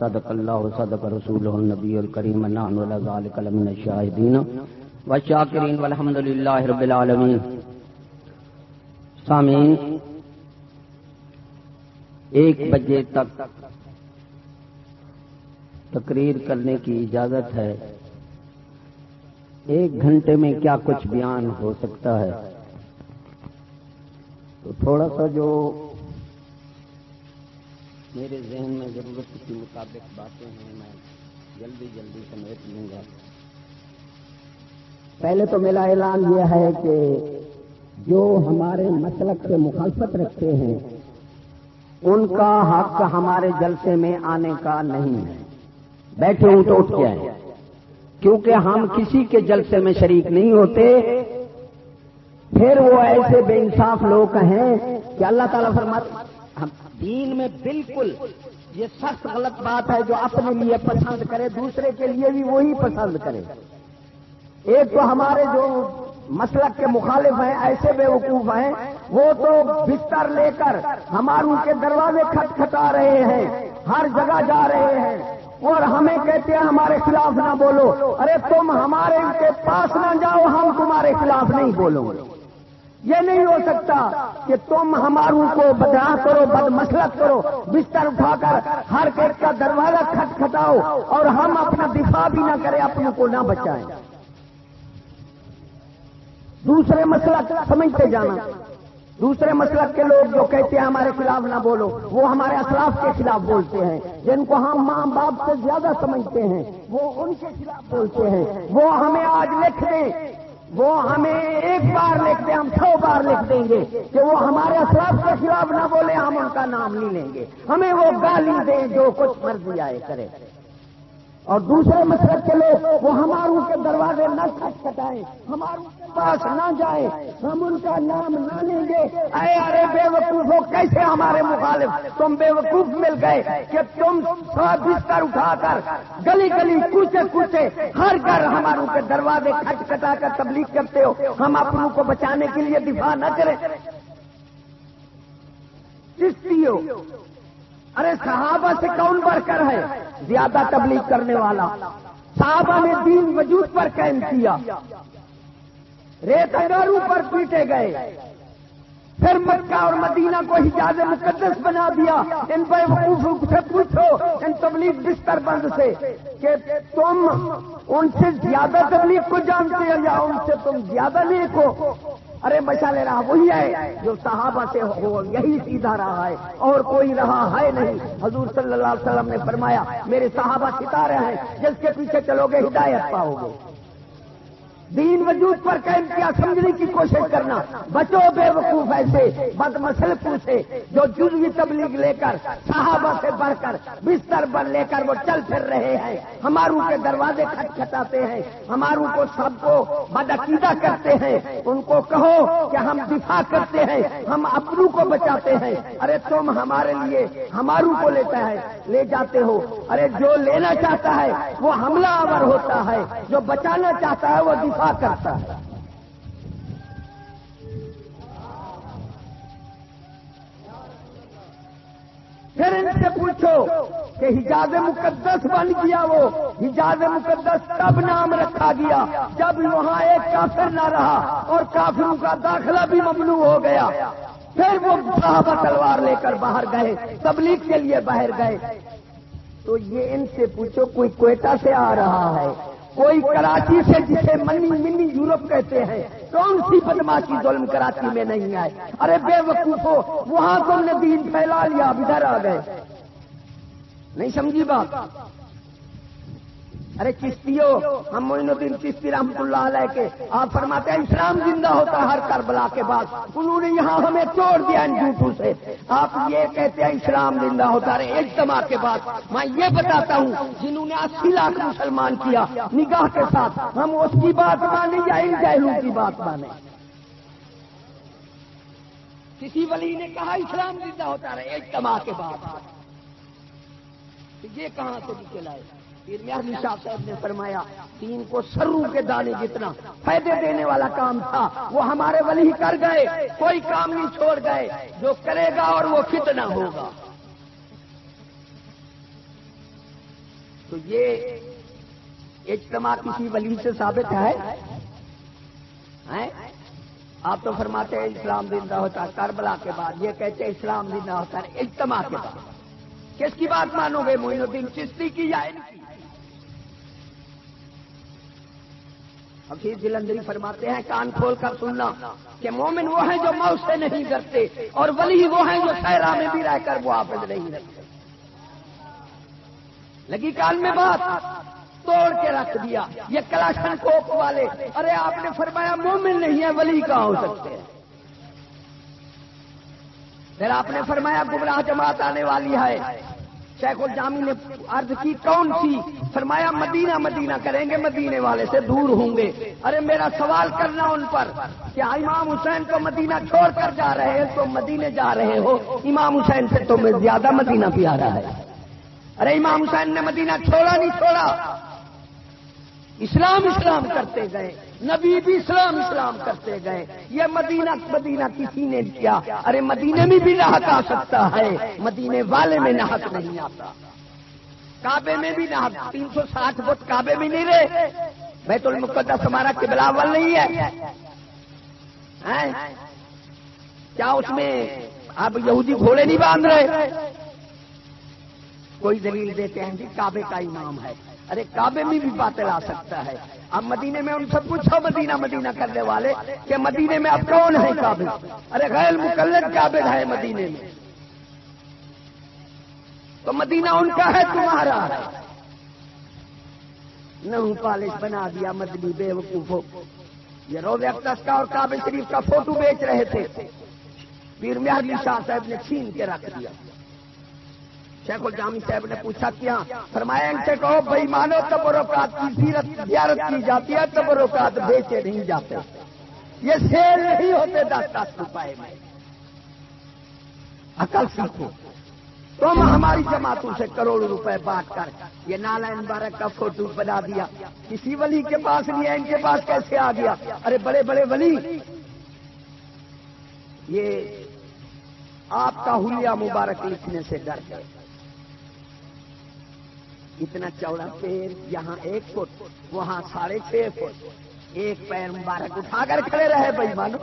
صدق اللہ صدق رسول النبی الکریم، نحن ولا ذالک لمن الشاہدین. والشاکرین والحمد للہ رب العالمین. سامعین، ایک بجے تک تقریر کرنے کی اجازت ہے۔ ایک گھنٹے میں کیا کچھ بیان ہو سکتا ہے؟ تو تھوڑا سا جو میرے ذہن میں ضرورت کے مطابق باتیں ہیں، میں جلدی جلدی سمیٹ لوں گا۔ پہلے تو میرا اعلان یہ ہے کہ جو ہمارے مسلک سے مخالفت رکھتے ہیں، ان کا حق ہمارے جلسے میں آنے کا نہیں ہے۔ بیٹھے ہوں تو اٹھ کے آئے کیونکہ ہم کسی کے جلسے میں شریک نہیں ہوتے، پھر وہ ایسے بے انصاف لوگ ہیں کہ اللہ تعالیٰ فرماتے دین میں بالکل یہ سخت غلط بات ہے جو اپنے لیے پسند کرے، دوسرے کے لیے بھی وہی پسند کرے۔ ایک تو ہمارے جو مسلک کے مخالف ہیں، ایسے بے وقوف ہیں، وہ تو بستر لے کر ہماروں کے دروازے کھٹ کھٹا رہے ہیں، ہر جگہ جا رہے ہیں۔ اور ہمیں کہتے ہیں، ہمارے خلاف نہ بولو۔ ارے تم ہمارے کے پاس نہ جاؤ، ہم تمہارے خلاف نہیں بولو یہ نہیں ہو سکتا کہ تم ہماروں کو بدراہ کرو بد مسلط کرو، بستر اٹھا کر ہر ایک کا دروازہ کھٹ کھٹاؤ اور ہم اپنا دفاع بھی نہ کریں، اپنوں کو نہ بچائیں۔ دوسرے مسلط سمجھتے جانا۔ دوسرے مسلط کے لوگ جو کہتے ہیں ہمارے خلاف نہ بولو، وہ ہمارے اسلاف کے خلاف بولتے ہیں۔ جن کو ہم ماں باپ سے زیادہ سمجھتے ہیں، وہ ان کے خلاف بولتے ہیں۔ وہ ہمیں آج لکھ دیں۔ وہ ہمیں ایک بار لکھ دیں، ہم سو بار لکھ دیں گے کہ وہ ہمارے اسلاف کے خلاف نہ بولے، ہم ان کا نام نہیں لیں گے۔ ہمیں وہ گالی دیں جو کچھ مرضی آئے کرے۔ اور دوسرے مسئلے کے لوگ، وہ ہماروں کے دروازے نہ کھٹ کٹائیں ہماروں پاس نہ جائیں ہم ان کا نام نہ لیں گے۔ اے ارے بے وقوف ہو کیسے ہمارے مخالف؟ تم بے وقوف مل گئے کہ تم سو بستر اٹھا کر گلی گلی کوچے کوچے ہر گھر ہماروں کے دروازے کھٹ کٹا کر تبلیغ کرتے ہو۔ ہم اپنوں کو بچانے کے لیے دفاع نہ کریں۔ چشتی ہو ارے صحابہ سے کون بڑھ کر ہے؟ زیادہ تبلیغ کرنے والا۔ صحابہ نے دین وجود پر قائم کیا۔ ریت اگاروں پر پیٹے گئے۔ پھر مکہ اور مدینہ کو حجاز مقدس بنا دیا۔ ان پہ وقوف سے پوچھو، ان تبلیغ بستر بند سے کہ تم ان سے زیادہ تبلیغ کو جانتے ہو یا ان سے تم زیادہ نیک ہو؟ ارے بچا لے رہا وہی ہے جو صحابہ سے ہو یہی سیدھا رہا ہے اور کوئی رہا ہے نہیں۔ حضور صلی اللہ علیہ وسلم نے فرمایا، میرے صحابہ ستارے ہیں، جس کے پیچھے چلو گے ہدایت پاؤ گے۔ دین وجود پر قائم کیا، سمجھنے کی کوشش کرنا۔ بچو بے وقوف ایسے بد مسل پوچھے، جو جزوی تبلیغ لے کر، صحابہ سے بڑھ کر، بستر بن لے کر وہ چل پھر رہے ہیں۔ ہماروں کے دروازے کھٹ کھٹاتے ہیں۔ ہماروں کو سب کو بدعقیدہ کرتے ہیں۔ ان کو کہو کہ ہم دفاع کرتے ہیں، ہم اپنوں کو بچاتے ہیں۔ ارے تم ہمارے لیے ہماروں کو لیتا ہے، لے جاتے ہو۔ ارے جو لینا چاہتا ہے، وہ حملہ آور ہوتا ہے۔ جو بچانا چاہتا ہے، وہ دفاع کرتا ہے۔ پھر ان سے پوچھو کہ حجاز مقدس بن گیا وہ۔ حجاز مقدس تب نام رکھا گیا جب وہاں ایک کافر نہ رہا اور کافروں کا داخلہ بھی ممنوع ہو گیا۔ پھر وہ صحابہ تلوار لے کر باہر گئے، تبلیغ کے لیے باہر گئے۔ تو یہ ان سے پوچھو کوئی کوئٹہ سے آ رہا ہے۔ کوئی کراچی سے جسے منی منی یورپ کہتے ہیں، کون سی بدماشی ظلم کراچی میں نہیں آئے؟ ارے بے وقوفو ہو وہاں تم نے دین پھیلا لیا، اب ادھر آ گئے۔ نہیں سمجھی بات؟ ارے چشتی ہو ہم معین الدین چشتی رحمت اللہ علیہ کے، آپ فرماتے ہیں اسلام زندہ ہوتا ہر کربلا کے بعد۔ انہوں نے یہاں ہمیں توڑ دیا ان جھوٹوں سے۔ آپ یہ کہتے ہیں اسلام زندہ ہوتا رہے اجتماع کے بعد۔ میں یہ بتاتا ہوں، جنہوں نے اسی لاکھ مسلمان کیا نگاہ کے ساتھ، ہم اس کی بات مانیں یا ان جہلوں کی بات مانیں؟ کسی ولی نے کہا اسلام زندہ ہوتا رہے اجتماع کے بعد۔ یہ کہاں سے نکل آئے؟ شاہ صاحب نے فرمایا، تین کو سرو کے دانے جتنا فائدے دینے والا کام تھا، وہ ہمارے ولی کر گئے، کوئی کام نہیں چھوڑ گئے، جو کرے گا اور وہ کتنا ہوگا۔ تو یہ اجتماع کسی ولی سے ثابت ہے؟ آپ تو فرماتے ہیں، اسلام زندہ ہوتا ہے کربلا کے بعد۔ یہ کہتے ہیں، اسلام زندہ ہوتا ہے اجتماع کے بعد۔ کس کی بات مانو گے؟ معین الدین چشتی کی یا ان کی؟ حفیظ جلندری فرماتے ہیں، کان کھول کر سننا کہ مومن وہ ہیں جو موت سے نہیں کرتے اور ولی وہ ہیں جو سیرا میں بھی رہ کر وہ آفز نہیں رکھتے لگی کان میں بات، توڑ کے رکھ دیا۔ یہ کلاشن کوپ والے، ارے آپ نے فرمایا مومن نہیں ہے، ولی کہاں ہو سکتے ہیں؟ پھر آپ نے فرمایا گمراہ جماعت آنے والی ہے۔ شیخ الجامی نے عرض کی، کون سی؟ فرمایا، مدینہ مدینہ کریں گے، مدینے والے سے دور ہوں گے۔ ارے، میرا سوال کرنا ان پر کیا امام حسین کو مدینہ چھوڑ کر جا رہے ہیں تو مدینے جا رہے ہو؟ امام حسین سے تو زیادہ مدینہ بھی آ رہا ہے۔ ارے، امام حسین نے مدینہ چھوڑا، نہیں چھوڑا۔ اسلام اسلام کرتے گئے۔ نبی بھی اسلام اسلام کرتے گئے۔ یہ مدینہ مدینہ کسی نے کیا؟ ارے مدینے میں بھی نہت آ سکتا ہے۔ مدینے والے میں نہت نہیں آتا۔ کعبے میں بھی نہت تین سو ساٹھ فٹ کعبے میں نہیں رہے۔ بیت المقدس ہمارا قبلاول نہیں ہے۔ کیا اس میں آپ یہودی گھوڑے نہیں باندھ رہے؟ کوئی دلیل دیتے ہیں جی کعبے کا امام ہے۔ ارے کعبے میں بھی باطل آ سکتا ہے۔ اب مدینے میں ان سے پوچھو مدینہ مدینہ کرنے والے کہ مدینے میں اب کون ہے کعبے؟ ارے غیر مقلد کعبے ہے مدینے میں۔ تو مدینہ ان کا ہے تمہارا۔ نہ پالش بنا دیا مدنی بے وقوفوں یہ روز اختس کا اور کعبے شریف کا فوٹو بیچ رہے تھے۔ پیر میالی شاہ صاحب نے چھین کے رکھ دیا۔ شیخ الجامی صاحب نے پوچھا کیا؟ فرمایا، ان سے کہو بھائی مانو تبرکات کی سیرت زیارت کی جاتی ہے، تبرکات بیچے نہیں جاتے۔ یہ سیل نہیں ہوتے دس دس روپئے میں۔ عقل سیکھو۔ تم ہماری جماعتوں سے کروڑ روپے بانٹ کر یہ نالا مبارک کا فوٹو بنا دیا۔ کسی ولی کے پاس نہیں ہے، ان کے پاس کیسے آ گیا؟ ارے بڑے بڑے ولی۔ یہ آپ کا ہولیا مبارک لکھنے سے ڈر گئے۔ اتنا چوڑا پیر یہاں ایک فٹ، وہاں ساڑھے چھ فٹ۔ ایک پیر مبارک اٹھا کر کھڑے رہے بھائی مانو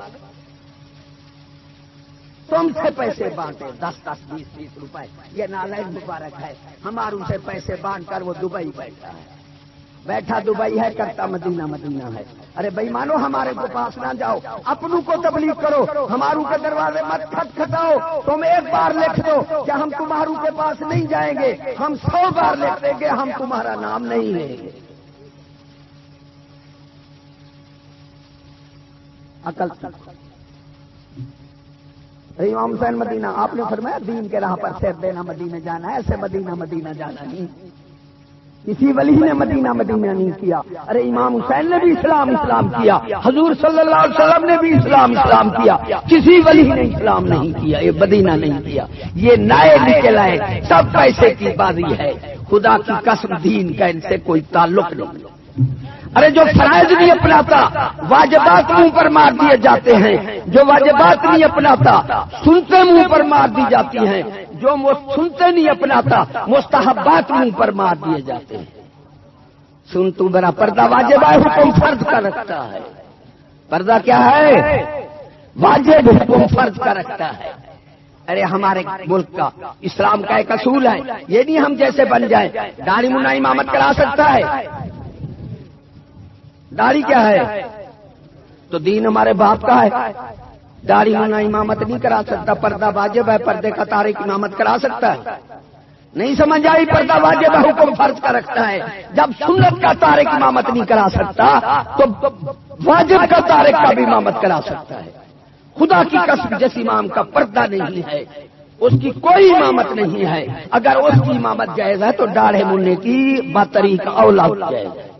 تم سے پیسے بانٹے، دس دس، بیس بیس روپئے یہ نالائن مبارک ہے۔ ہماروں سے پیسے بانٹ کر وہ دبئی بیٹھا ہے۔ بیٹھا دبئی ہے، کرتا مدینہ مدینہ ہے۔ ارے بھائی، مانو ہمارے کو پاس نہ جاؤ۔ اپنوں کو تبلیغ کرو۔ ہماروں کے دروازے مت کھٹ کھٹاؤ۔ تم ایک بار لکھ دو کہ ہم تمہاروں کے پاس نہیں جائیں گے۔ ہم سو بار لکھ دیں گے، ہم تمہارا نام نہیں لیں گے۔ عقل امام حسین مدینہ، آپ نے فرمایا دین کے راہ پر سیر دینا، مدینہ جانا ہے، ایسے مدینہ مدینہ جانا نہیں۔ کسی ولی نے مدینہ مدینہ نہیں کیا۔ ارے امام حسین نے بھی اسلام اسلام کیا۔ حضور صلی اللہ علیہ وسلم نے بھی اسلام اسلام کیا۔ کسی ولی نے اسلام نہیں کیا، یہ مدینہ نہیں کیا۔ یہ نئے نکل آئے، سب پیسے کی بازی ہے۔ خدا کی قسم دین کا ان سے کوئی تعلق نہیں۔ ارے جو فرائض نہیں اپناتا، واجبات منہ پر مار دیے جاتے ہیں۔ جو واجبات نہیں اپناتا، سنتے منہ پر مار دی جاتی ہیں۔ جو سنتے نہیں اپناتا مستحبات منہ پر مار دیے جاتے ہیں۔ سن تو میرا پردہ واجب ہے، حکم فرض کا رکھتا ہے۔ پردہ کیا ہے؟ واجب حکم فرض کا رکھتا ہے۔ ارے، ہمارے ملک کا، اسلام کا ایک اصول ہے۔ یہ نہیں ہم جیسے بن جائیں، داڑھی منا امامت کرا سکتا ہے۔ داڑھی کیا ہے؟ تو دین ہمارے باپ کا ہے۔ داڑھی ہونا امامت نہیں کرا سکتا، پردہ واجب ہے، پردے کا تارک امامت کرا سکتا ہے۔ نہیں سمجھ آئی؟ پردہ واجب ہے، حکم فرض کا رکھتا ہے۔ جب سنت کا تارک امامت نہیں کرا سکتا، تو واجب کا تارک کا بھی امامت کرا سکتا ہے۔ خدا کی قسم، جس امام کا پردہ نہیں ہے، اس کی کوئی امامت نہیں ہے۔ اگر اس کی امامت جائز ہے، تو ڈاڑھے ملنے کی بطریق اولاد جائز ہے۔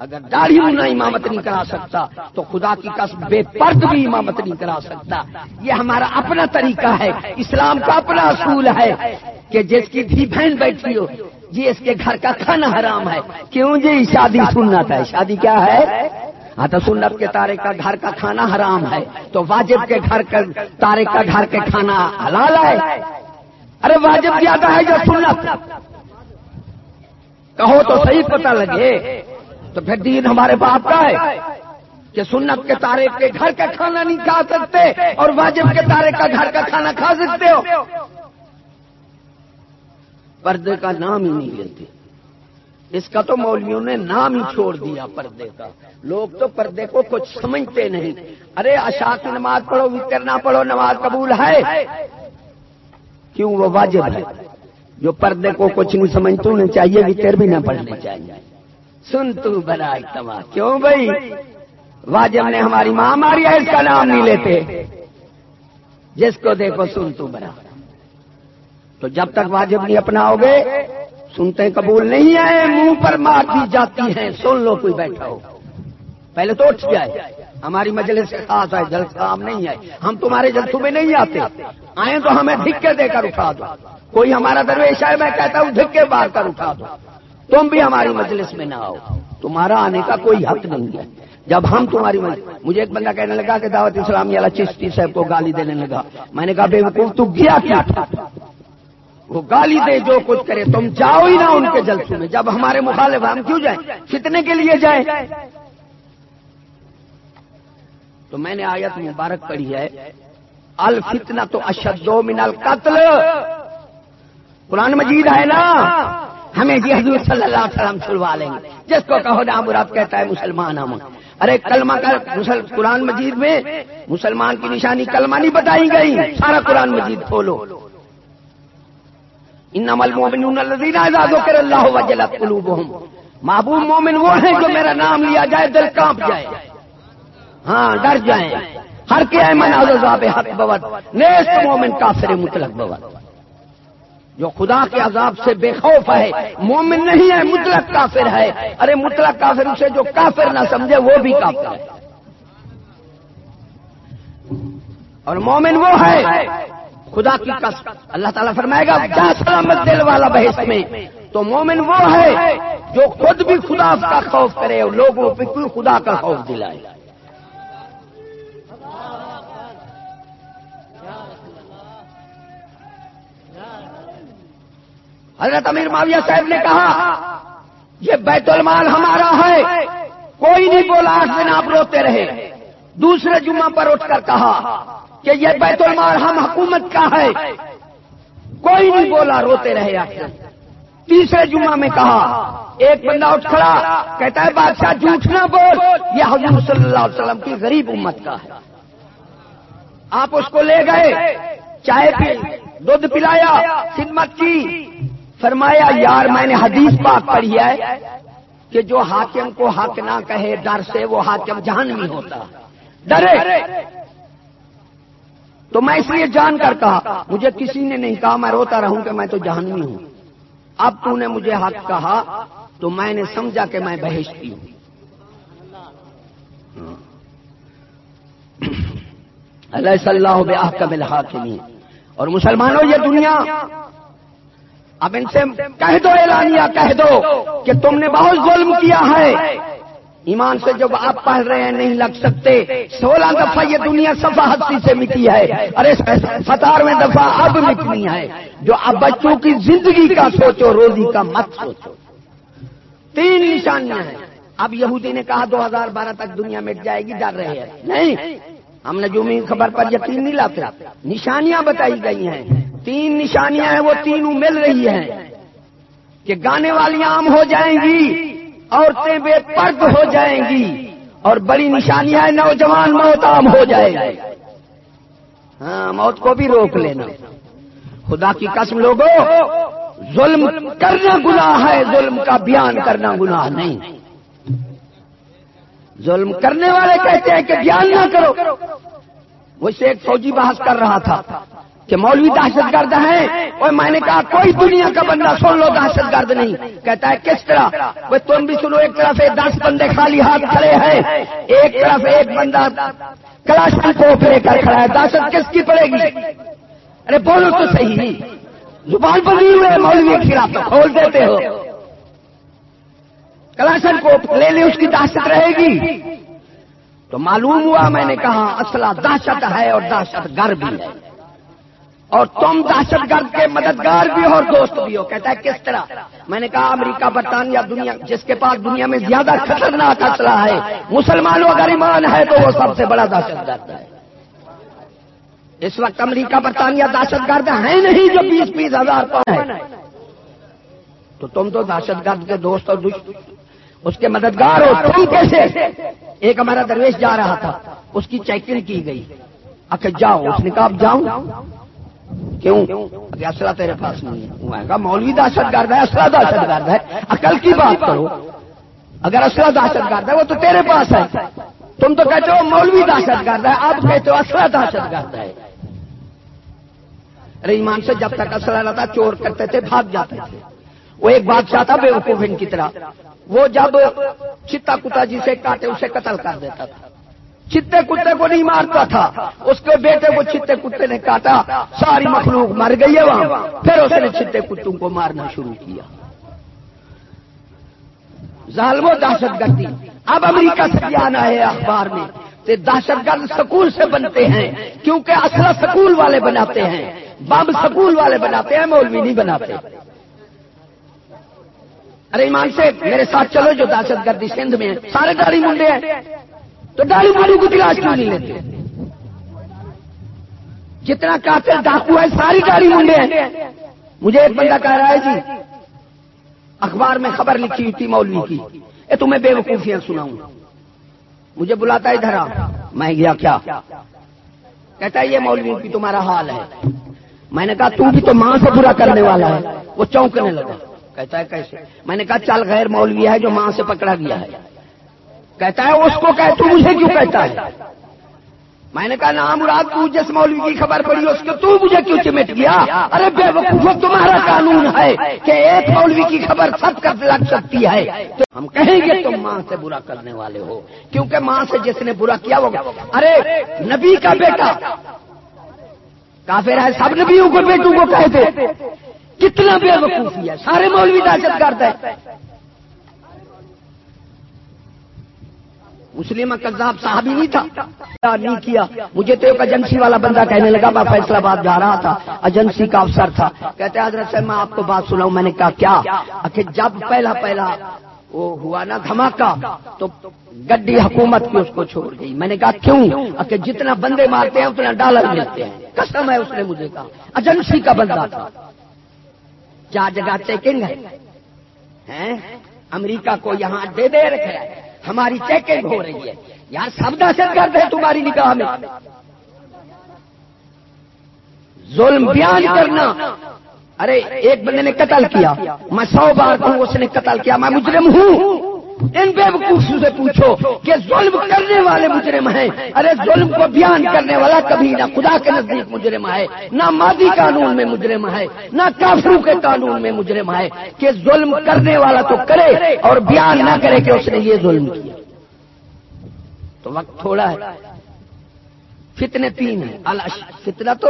اگر داڑھی ہونا امامت نہیں کرا سکتا، تو خدا کی قسم بے پرد بھی امامت نہیں کرا سکتا۔ یہ ہمارا اپنا طریقہ ہے، اسلام کا اپنا اصول ہے کہ جس کی بھی بہن بیٹھی ہو جی اس کے گھر کا کھانا حرام ہے۔ کیوں جی؟ شادی سننا تھا شادی کیا ہے؟ ہاں تو سنت کے تارے کا گھر کا کھانا حرام ہے، تو واجب کے گھر کا تارے کا گھر کے کھانا حلال ہے۔ ارے واجب زیادہ ہے جو سنت؟ کہو تو صحیح پتہ لگے۔ تو پھر دین ہمارے باپ کا ہے کہ سنت کے تارے کے گھر کا کھانا نہیں کھا سکتے اور واجب کے تارے کا گھر کا کھانا کھا سکتے ہو۔ پردے کا نام ہی نہیں لیتے۔ اس کا تو مولویوں نے نام ہی چھوڑ دیا پردے کا۔ لوگ تو پردے کو کچھ سمجھتے نہیں۔ ارے اشا کی نماز پڑھو وکر نہ پڑھو، نماز قبول ہے۔ کیوں؟ وہ واجب ہے۔ جو پردے کو کچھ نہیں سمجھتے انہیں چاہیے وکر بھی نہ پڑھنے چاہیے۔ سن تو بنا تما کیوں بھائی؟ واجب نے ہماری ماں ماری ہے، اس کا نام نہیں لیتے۔ جس کو دیکھو، سن تو بنا۔ تو جب تک واجب نہیں اپناؤ گے، سنتے قبول نہیں آئے، منہ پر مار دی جاتی ہیں سن لو، کوئی بیٹھا ہو۔ پہلے تو اٹھ جائے۔ ہماری مجلس سے خاص ہے جلد کام نہیں آئے۔ ہم تمہارے جلسوں میں نہیں آتے۔ آئے تو ہمیں دھکے دے کر اٹھا دو۔ کوئی ہمارا درویش ہے میں کہتا ہوں، دھکے بار کر اٹھا دو۔ تم بھی ہماری مجلس میں نہ آؤ۔ تمہارا آنے کا کوئی حق نہیں ہے۔ جب ہم تمہاری مجلس مجھے ایک بندہ کہنے لگا کہ دعوت اسلامی والا چشتی صاحب کو گالی دینے لگا۔ میں نے کہا بے وقوف تو گیا کیا تھا؟ وہ گالی دے، جو کچھ کرے، تم جاؤ ہی نہ ان کے جلسوں میں۔ جب ہمارے مخالف ہم کیوں جائیں؟ فتنے کے لیے جائیں۔ تو میں نے آیت مبارک پڑھی ہے الفتنا تو اشد من القتل۔ قرآن مجید ہے نا؟ ہمیں جی حضور صلی اللہ علیہ وسلم چھلوا لیں گے۔ جس کو کہو نا مراد کہتا ہے مسلمان ہم۔ ارے کلمہ کا قرآن مجید میں مسلمان کی نشانی کلمہ نہیں بتائی گئی، سارا قرآن مجید کھولو۔ ان المومنون الذين اذا ذكر الله وجلت قلوبهم محبوب مومن وہ ہیں جو میرا نام لیا جائے، دل کانپ جائے۔ ہاں ڈر جائیں۔ ہر کے ایمن عذاب حق بوت نیست مومن کافر مطلق بوت جو خدا کے عذاب سے بے خوف ہے، مومن نہیں ہے، مطلق کافر ہے۔ ارے، مطلق کافر اسے جو کافر نہ سمجھے، وہ بھی کافر ہے۔ اور مومن وہ ہے، خدا کی قسم۔ اللہ تعالیٰ فرمائے گا کیا سلامت دل والا بحث میں۔ تو مومن وہ ہے جو خود بھی خدا کا خوف کرے اور لوگوں پہ کوئی خدا کا خوف دلائے۔ حضرت امیر معاویہ صاحب نے کہا، یہ بیت المال ہمارا ہے، کوئی نہیں بولا آٹھ دن آپ روتے رہے۔ دوسرے جمعہ پر اٹھ کر کہا کہ یہ بیت المال ہم حکومت کا ہے۔ کوئی نہیں بولا روتے رہے آخر تیسرے جمعہ میں کہا، ایک بندہ اٹھ کھڑا، کہتا ہے، بادشاہ جھوٹ نہ بول۔ یہ حضور صلی اللہ علیہ وسلم کی غریب امت کا ہے۔ آپ اس کو لے گئے، چائے پی، دودھ پلایا، خدمت کی۔ فرمایا، یار، میں نے حدیث پاک پڑھی ہے کہ جو حاکم کو حق نہ کہے، ڈر سے وہ حاکم جہان نہیں ہوتا۔ ڈرے۔ تو میں اس لیے جان کر کہا، مجھے کسی نے نہیں کہا، میں روتا رہوں کہ میں تو جہنمی ہوں۔ اب تو نے مجھے حق کہا، تو میں نے سمجھا کہ میں بہشتی ہوں۔ اللہ۔ صلی اللہ بیاہ کا بلحا اور مسلمانوں، یہ دنیا اب ان سے کہہ دو اعلانیہ کہہ دو کہ تم نے بہت ظلم کیا ہے۔ ایمان سے جب آپ پڑھ رہے ہیں، نہیں لگ سکتے۔ سولہ دفعہ یہ دنیا سفا ہستی سے مٹی ہے۔ ارے ستارویں دفعہ اب مٹنی ہے۔ جو اب بچوں کی زندگی کا سوچو، روزی کا مت سوچو۔ تین نشانیاں ہیں۔ اب یہودی نے کہا، دو ہزار بارہ تک دنیا مٹ جائے گی، ڈر رہے ہیں۔ نہیں ہم نے خبر پر یقین نہیں لاتے، نشانیاں بتائی گئی ہیں۔ تین نشانیاں ہیں، وہ تینوں مل رہی ہیں۔ کہ گانے والی عام ہو جائیں گی، عورتیں بے پرد ہو جائیں گی اور بڑی نشانیاں ہیں، نوجوان موت عام ہو جائے گی۔ ہاں موت کو بھی روک لینا۔ خدا کی قسم لوگوں، ظلم کرنا گناہ ہے، ظلم کا بیان کرنا گناہ نہیں۔ ظلم کرنے والے کہتے ہیں کہ بیان نہ کرو۔ وہ سے ایک فوجی بحث کر رہا تھا کہ مولوی دہشت گرد ہیں۔ اور میں نے کہا، کوئی دنیا کا بندہ سن لو، دہشت گرد نہیں۔ کہتا ہے، کس طرح؟ وہ تم بھی سنو، ایک طرف ایک دس بندے خالی ہاتھ کھڑے ہیں، ایک طرف ایک بندہ کلاشن کو لے کر کھڑا ہے۔ دہشت کس کی پڑے گی؟ ارے، بولو تو صحیح۔ زبان پر نہیں ہوئے، مولوی کے خلاف تو کھول دیتے ہو۔ کلاشن کو لے لے اس کی دہشت رہے گی۔ تو معلوم ہوا، میں نے کہا، اصلہ دہشت ہے اور دہشت گر بھی ہے۔ اور تم دہشت گرد کے مددگار بھی ہو اور دوست بھی ہو۔ کہتا ہے، کس طرح؟ میں نے کہا، امریکہ، برطانیہ، دنیا، جس کے پاس دنیا میں زیادہ خطرناک اسلحہ ہے، مسلمانوں اگر ایمان ہے تو وہ سب سے بڑا دہشت گرد ہے۔ اس وقت امریکہ، برطانیہ دہشت گرد ہیں نہیں جو بیس بیس ہزار پاؤنڈ ہے تو تم تو دہشت گرد کے دوست اور اس کے مددگار ہو تم کیسے؟ ایک ہمارا درویش جا رہا تھا، اس کی چیکنگ کی گئی۔ اچھا جاؤ اس نے کہا اب جاؤں؟ کیوں؟ اسلحہ تیرے پاس نہیں ہے۔ کہا مولوی دہشت گرد ہے اسلحہ دہشت گرد ہے۔ عقل کی بات کرو۔ اگر اسلحہ دہشت گرد ہے، وہ تو تیرے پاس ہے۔ تم تو کہتے ہو مولوی دہشت گرد ہے آپ کہتے ہو اسلحہ دہشت گرد ہے۔ ایمان سے جب تک اسلحہ رہتا، چور کرتے تھے، بھاگ جاتے تھے۔ وہ ایک بادشاہ تھا، بے وقوف ان کی طرح۔ وہ جب چتا کتا جسے کاٹے اسے قتل کر دیتا تھا۔ چتے کتے کو نہیں مارتا تھا۔ اس کے بیٹے کو چتے کتے نے کاٹا۔ ساری مخلوق مر گئی ہے وہاں۔ پھر اس نے چتے کتوں کو مارنا شروع کیا۔ ظالم و دہشت گردی۔ اب امریکہ سے جانا ہے اخبار میں دہشت گرد سکول سے بنتے ہیں، کیونکہ اصل سکول والے بناتے ہیں۔ بم سکول والے بناتے ہیں، مولوی نہیں بناتے۔ ارے ایمان سے میرے ساتھ چلو جو دہشت گردی سندھ میں سارے گاڑی منڈے ہیں۔ تو ڈالی مالو کو تلاش کیوں نہیں لیتے؟ جتنا کافی ڈاکو ہے، ساری گاڑی منڈے ہیں۔ مجھے ایک بندہ کہہ رہا ہے جی اخبار میں خبر لکھی ہوئی تھی مولوی کی۔ اے تمہیں بے وقوفیاں سناؤں۔ مجھے بلاتا ہے ادھر آ۔ میں گیا کیا؟ کہتا ہے، یہ مولوی کی تمہارا حال ہے۔ میں نے کہا، تو بھی تو ماں سے برا کرنے والا ہے۔ وہ چونکنے لگا۔ کہتا ہے کیسے؟ میں نے کہا، چل غیر مولوی ہے جو ماں سے پکڑا گیا ہے۔ کہتا ہے، اس کو کہ تو مجھے کیوں کہتا ہے؟ میں نے کہا نام مراد، تو جس مولوی کی خبر پڑی، اس کو تو مجھے کیوں چمٹ گیا؟ ارے، بے وقوف تمہارا قانون ہے کہ ایک مولوی کی خبر سب کر لگ سکتی ہے۔ تو ہم کہیں گے، تم ماں سے برا کرنے والے ہو، کیونکہ ماں سے جس نے برا کیا، وہ ارے، نبی کا بیٹا۔ کافر ہے، سب نبیوں کو بیٹوں کو کہتے۔ کتنا بے وقوفی ہے، سارے مولوی دہشت گرد ہے مسلم کذاب صاحب ہی نہیں تھا۔ نہیں کیا، مجھے تو ایک ایجنسی والا بندہ کہنے لگا، میں فیصلہ باد جا رہا تھا، ایجنسی کا افسر تھا۔ کہتے حضرت سے میں آپ کو بات سناؤں، میں نے کہا، کیا؟ آخر جب پہلا پہلا وہ ہوا نا دھماکہ، تو گڈی حکومت کی اس کو چھوڑ گئی۔ میں نے کہا، کیوں؟ آخر جتنا بندے مارتے ہیں، اتنا ڈالر ملتے ہیں۔ قسم ہے، اس نے مجھے کہا۔ ایجنسی کا بندہ تھا۔ چار جگہ چیکنگ ہے امریکہ کو یہاں دے دے رکھے ہماری چیکنگ ہو رہی ہے۔ یہاں سب دہشت گرد ہے تمہاری نگاہ میں۔ ظلم بیان کرنا۔ ارے، ایک بندے نے قتل کیا۔ میں سو بار کہوں، اس نے قتل کیا۔ میں مجرم ہوں۔ ان بے وقوفوں سے پوچھو کہ ظلم کرنے والے مجرم ہیں۔ ارے، ظلم کو بیان کرنے والا کبھی نہ خدا کے نزدیک مجرم ہے، نہ مادی قانون میں مجرم ہے، نہ کافروں کے قانون میں مجرم ہے کہ ظلم کرنے والا تو کرے اور بیان نہ کرے کہ اس نے یہ ظلم کیا۔ تو وقت تھوڑا ہے۔ فتنے تین ہیں۔ فتنا تو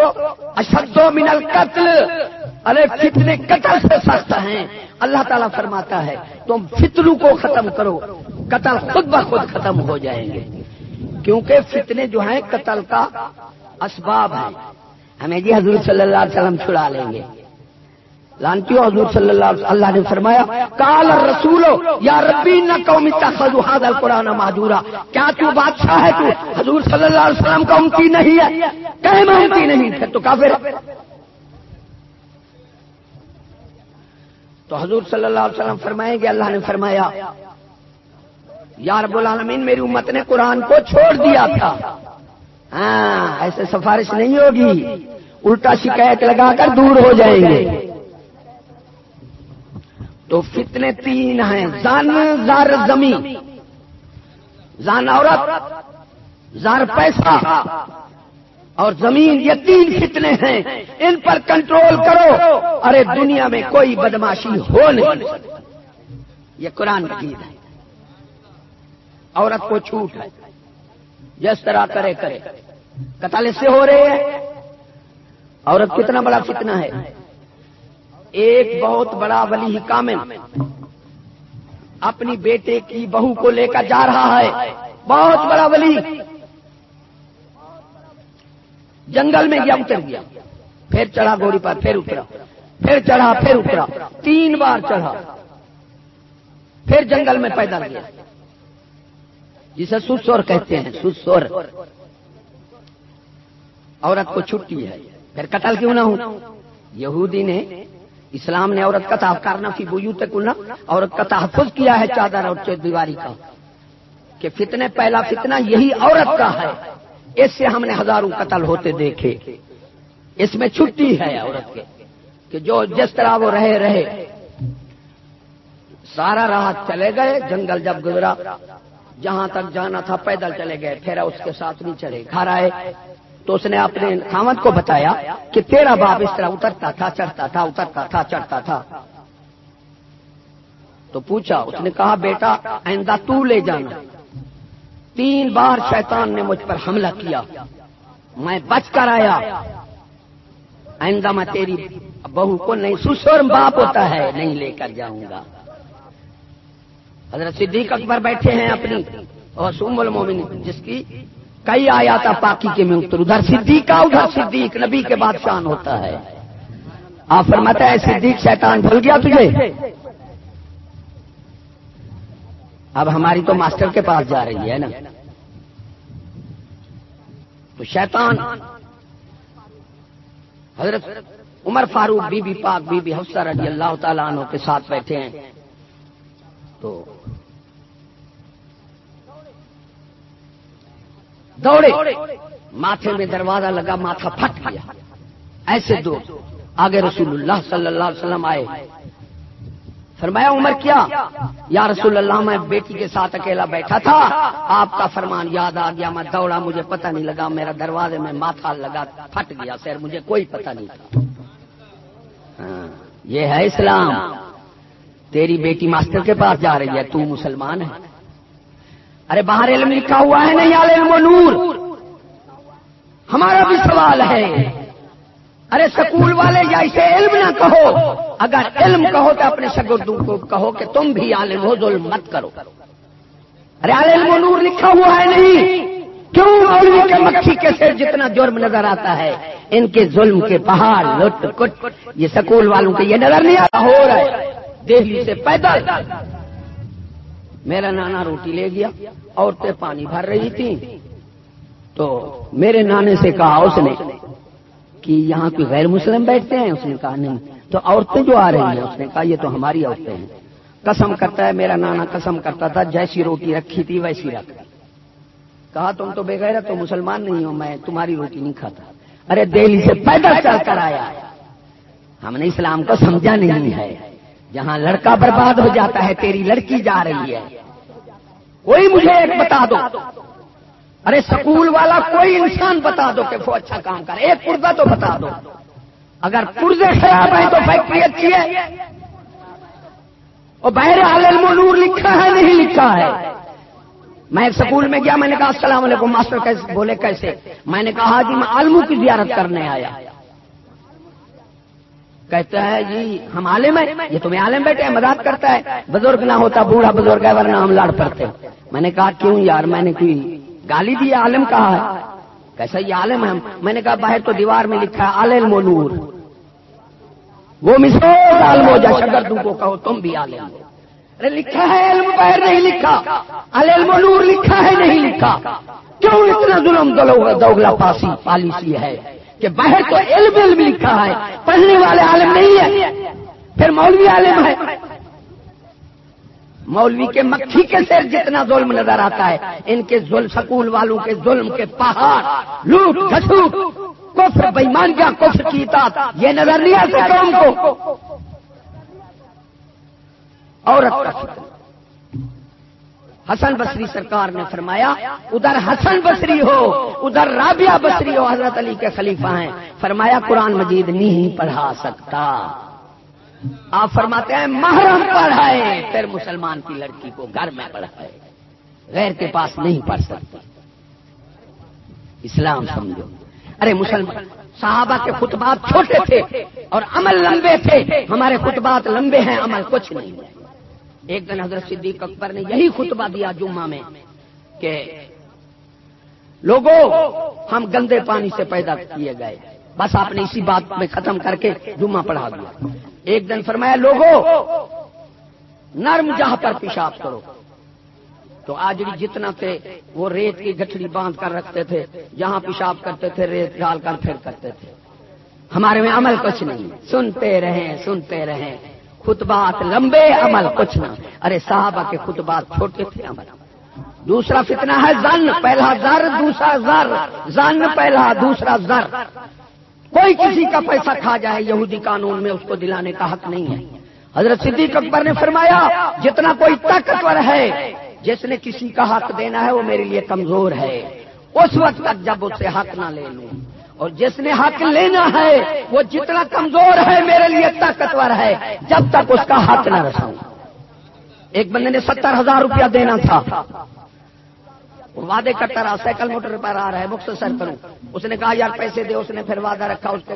اشد من القتل۔ ارے، فتنے قتل سے سخت ہیں۔ اللہ تعالیٰ فرماتا ہے، تم فتنو کو ختم کرو، قتل خود بخود ختم ہو جائیں گے۔ کیونکہ فتنے جو ہیں، قتل کا اسباب ہے ہمیں جی حضور صلی اللہ علیہ وسلم چھڑا لیں گے۔ لانتی حضور صلی اللہ علیہ اللہ نے فرمایا کال رسول یا ربی نہ قومی حاد القرآن معذورا کیا تو بادشاہ ہے تو حضور صلی اللہ علیہ وسلم کا امتی نہیں ہے؟ کہیں میں امتی نہیں تھے تو کافر۔ تو حضور صلی اللہ علیہ وسلم فرمائیں گے اللہ نے فرمایا، یا رب العالمین، میری امت نے قرآن کو چھوڑ دیا تھا۔ ہاں ایسے سفارش نہیں ہوگی۔ الٹا شکایت لگا کر دور ہو جائیں گے۔ تو فتنے تین ہیں۔ زن زار زمین۔ زان عورت زار پیسہ۔ اور زمین یہ تین فتنے ہیں۔ ان پر کنٹرول کرو۔ ارے، دنیا میں کوئی بدماشی ہو نہیں۔ یہ قرآن کی ہے۔ عورت کو چھوٹ ہے۔ جس طرح کرے کرے۔ قتل سے ہو رہے ہیں۔ عورت کتنا بڑا فتنہ ہے۔ ایک بہت بڑا ولی کامل۔ اپنی بیٹے کی بہو کو لے کر جا رہا ہے۔ بہت بڑا ولی۔ جنگل میں گیا، اتر گیا۔ پھر چڑھا گھوڑی پر، پھر اترا۔ پھر چڑھا، پھر اترا۔ تین بار چڑھا۔ پھر جنگل میں پیدا گیا جسے سسور کہتے ہیں سسور عورت کو چھٹی ہے۔ پھر قتل کیوں نہ ہوں یہودی نے، اسلام نے عورت کا کرنا تھی بوجو تک عورت کا تحفظ کیا ہے چادر اور دیواری کا۔ کہ فتنے پہلا فتنہ یہی عورت کا ہے۔ اس سے ہم نے ہزاروں قتل ہوتے دیکھے۔ اس میں چھٹی ہے عورت کے، کہ جو جس طرح وہ رہے رہے۔ سارا راہ چلے گئے، جنگل جب گزرا، جہاں تک جانا تھا پیدل چلے گئے، پھر اس کے ساتھ نہیں چلے۔ گھر آئے تو اس نے اپنے خامد کو بتایا کہ تیرا باپ اس طرح اترتا تھا، چڑھتا تھا، اترتا تھا، چڑھتا تھا۔ تو پوچھا، اس نے کہا، بیٹا، آئندہ تو لے جانا۔ تین بار شیطان نے مجھ پر حملہ کیا۔ میں بچ کر آیا۔ آئندہ میں تیری بہو کو نہیں سسور باپ ہوتا ہے، نہیں لے کر جاؤں گا۔ حضرت صدیق اکبر بیٹھے ہیں اپنی، اور سوم المومن جس کی کئی آیا تھا پاکی کے میں اتر۔ ادھر صدیق کا ادھر صدیق، نبی کے بعد شان ہوتا ہے۔ آپ فرماتا ہے صدیق شیطان بھول گیا تجھے؟ اب ہماری تو ماسٹر کے پاس جا رہی ہے نا۔ تو شیطان۔ حضرت عمر فاروق بی بی پاک بی بی حفصہ رضی اللہ تعالیٰ عنہ کے ساتھ بیٹھے ہیں۔ تو دوڑے۔ ماتھے میں دروازہ لگا، ماتھا پھٹ گیا۔ ایسے دو آگے رسول اللہ صلی اللہ علیہ وسلم آئے۔ فرمایا، عمر کیا؟ یا رسول اللہ، میں بیٹی کے ساتھ اکیلا بیٹھا تھا۔ آپ کا فرمان یاد آ گیا، میں دوڑا، مجھے پتہ نہیں لگا، میرا دروازے میں ماتھا لگا، پھٹ گیا، سر، مجھے کوئی پتہ نہیں تھا۔ ہاں، یہ ہے اسلام۔ تیری بیٹی ماسٹر کے پاس جا رہی ہے، تو مسلمان ہے۔ ارے، باہر علم لکھا ہوا ہے، نہیں علم و نور۔ ہمارا بھی سوال ہے۔ ارے سکول والے یا اسے علم نہ کہو، اگر علم کہو تو اپنے شگردوں کو کہو کہ تم بھی عالم ہو، ظلم مت کرو۔ ارے علم و نور لکھا ہوا ہے نہیں، کیوں مولوی کے مکھی کے سر جتنا جرم نظر آتا ہے، ان کے ظلم کے پہاڑ لٹ کٹ۔ یہ سکول والوں کے یہ نظر نہیں آتا، ہو رہا ہے۔ دہلی سے پیدل۔ میرا نانا روٹی لے گیا، عورتیں پانی بھر رہی تھیں۔ تو میرے نانے سے کہا اس نے کہ یہاں کوئی غیر مسلم بیٹھتے ہیں؟ اس نے کہا، نہیں. تو عورتیں جو آ رہی ہیں، اس نے کہا، یہ تو ہماری عورتیں ہیں. قسم کرتا ہے میرا نانا، قسم کرتا تھا، جیسی روٹی رکھی تھی ویسی رکھ. کہا، تم تو بے تو مسلمان نہیں ہو، میں تمہاری روٹی نہیں کھاتا. ارے، دہلی سے پیدل چل کر آیا. ہم نے اسلام کو سمجھا نہیں ہے. جہاں لڑکا برباد ہو جاتا ہے، تیری لڑکی جا رہی ہے. کوئی مجھے ایک بتا دو. ارے سکول والا کوئی انسان بتا دو کہ وہ اچھا کام کرے، ایک پرزا تو بتا دو۔ اگر پرزے خراب ہیں تو فیکٹری اچھی ہے۔ اور بحر علم نور لکھا ہے، نہیں لکھا ہے۔ میں ایک سکول میں گیا، میں نے کہا، السلام علیکم، ماسٹر کیسے بولے کیسے؟ میں نے کہا جی میں عالموں کی زیارت کرنے آیا۔ کہتا ہے جی ہم عالم ہیں، یہ تمہیں عالم بیٹھے مدد کرتا ہے۔ بزرگ نہ ہوتا، بوڑھا بزرگ ہے، ورنہ ہم لڑ پڑتے۔ میں نے کہا، کیوں یار؟ میں نے کوئی گالی دی عالم کہا ہے؟ کیسا یہ عالم ہے میں نے کہا باہر تو دیوار میں لکھا ہے، عالم نور۔ وہ مسوز عالم ہو جا شگردوں کو کہو، تم بھی عالم ہو۔ ارے لکھا ہے، علم باہر نہیں لکھا۔ علم نور لکھا ہے، نہیں لکھا۔ کیوں اتنا ظلم دوگلا پاسی، پالیسی ہے کہ باہر تو علم علم لکھا ہے۔ پڑھنے والے عالم نہیں ہے۔ پھر مولوی عالم ہے۔ مولوی کے مکھی کے سر جتنا ظلم نظر آتا ہے، ان کے ظلم سکول والوں کے ظلم کے پہاڑ، لوٹ گھسو کفر بےمان کیا کفر کی تات یہ نظر نہیں آتا قوم کو۔ عورت کا حسن بصری سرکار نے فرمایا، ادھر حسن بصری ہو، ادھر رابعہ بصری ہو، حضرت علی کے خلیفہ ہیں۔ فرمایا، قرآن مجید نہیں پڑھا سکتا۔ آپ فرماتے ہیں، محرم پڑھائے، پھر مسلمان کی لڑکی کو گھر میں پڑھائے۔ غیر کے پاس نہیں پڑھ سکتا اسلام سمجھو۔ ارے، مسلمان، صحابہ کے خطبات چھوٹے تھے اور عمل لمبے تھے۔ ہمارے خطبات لمبے ہیں، عمل کچھ نہیں۔ ایک دن حضرت صدیق اکبر نے یہی خطبہ دیا جمعہ میں کہ لوگوں ہم گندے پانی سے پیدا کیے گئے۔ بس آپ نے اسی بات میں ختم کر کے جمعہ پڑھا دیا۔ ایک دن فرمایا لوگوں نرم جہاں پر پیشاب کرو۔ تو آج بھی جتنا تھے، وہ ریت کی گٹھڑی باندھ کر رکھتے تھے، جہاں پیشاب کرتے تھے، ریت ڈال کر پھر کرتے تھے۔ ہمارے میں عمل کچھ نہیں۔ سنتے رہیں سنتے رہیں۔ خطبات لمبے، عمل کچھ نہ۔ ارے، صحابہ کے خطبات چھوٹے تھے عمل۔ دوسرا فتنہ ہے زن، پہلا زر، دوسرا زر۔ زن، پہلا دوسرا زر۔ کوئی کسی کا پیسہ کھا جائے، یہودی قانون میں اس کو دلانے کا حق نہیں ہے۔ حضرت صدیق اکبر نے فرمایا، جتنا کوئی طاقتور ہے، جس نے کسی کا حق دینا ہے، وہ میرے لیے کمزور ہے۔ اس وقت تک جب اس سے حق نہ لے لوں۔ اور جس نے حق لینا ہے، وہ جتنا کمزور ہے، میرے لیے طاقتور ہے۔ جب تک اس کا حق نہ رساؤں۔ ایک بندے نے ستر ہزار روپیہ دینا تھا۔ وعدے کرتا رہا سائیکل موٹر پر آ رہا ہے مختصر کروں اس نے کہا، یار، پیسے دے، اس نے پھر وعدہ رکھا، اس کے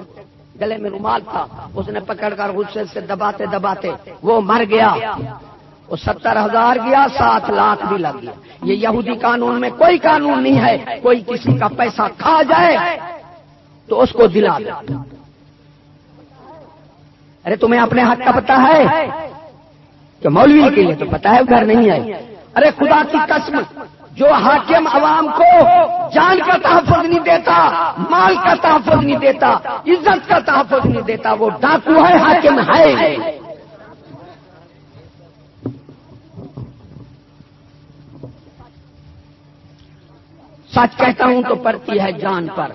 گلے میں رومال تھا۔ اس نے پکڑ کر غصے سے دباتے دباتے وہ مر گیا۔ وہ ستر ہزار گیا، سات لاکھ بھی لگ گیا۔ یہ یہودی قانون میں کوئی قانون نہیں ہے۔ کوئی کسی کا پیسہ کھا جائے تو اس کو دلا دے۔ ارے، تمہیں اپنے حق کا پتا ہے کہ مولوی کے لیے تو پتا ہے گھر نہیں ہے۔ ارے، خدا کی قسم۔ جو حاکم عوام کو جان کا تحفظ نہیں دیتا، مال کا تحفظ نہیں دیتا، عزت کا تحفظ نہیں دیتا، وہ ڈاکو ہے، حاکم ہے۔ سچ کہتا ہوں تو پڑتی ہے جان پر،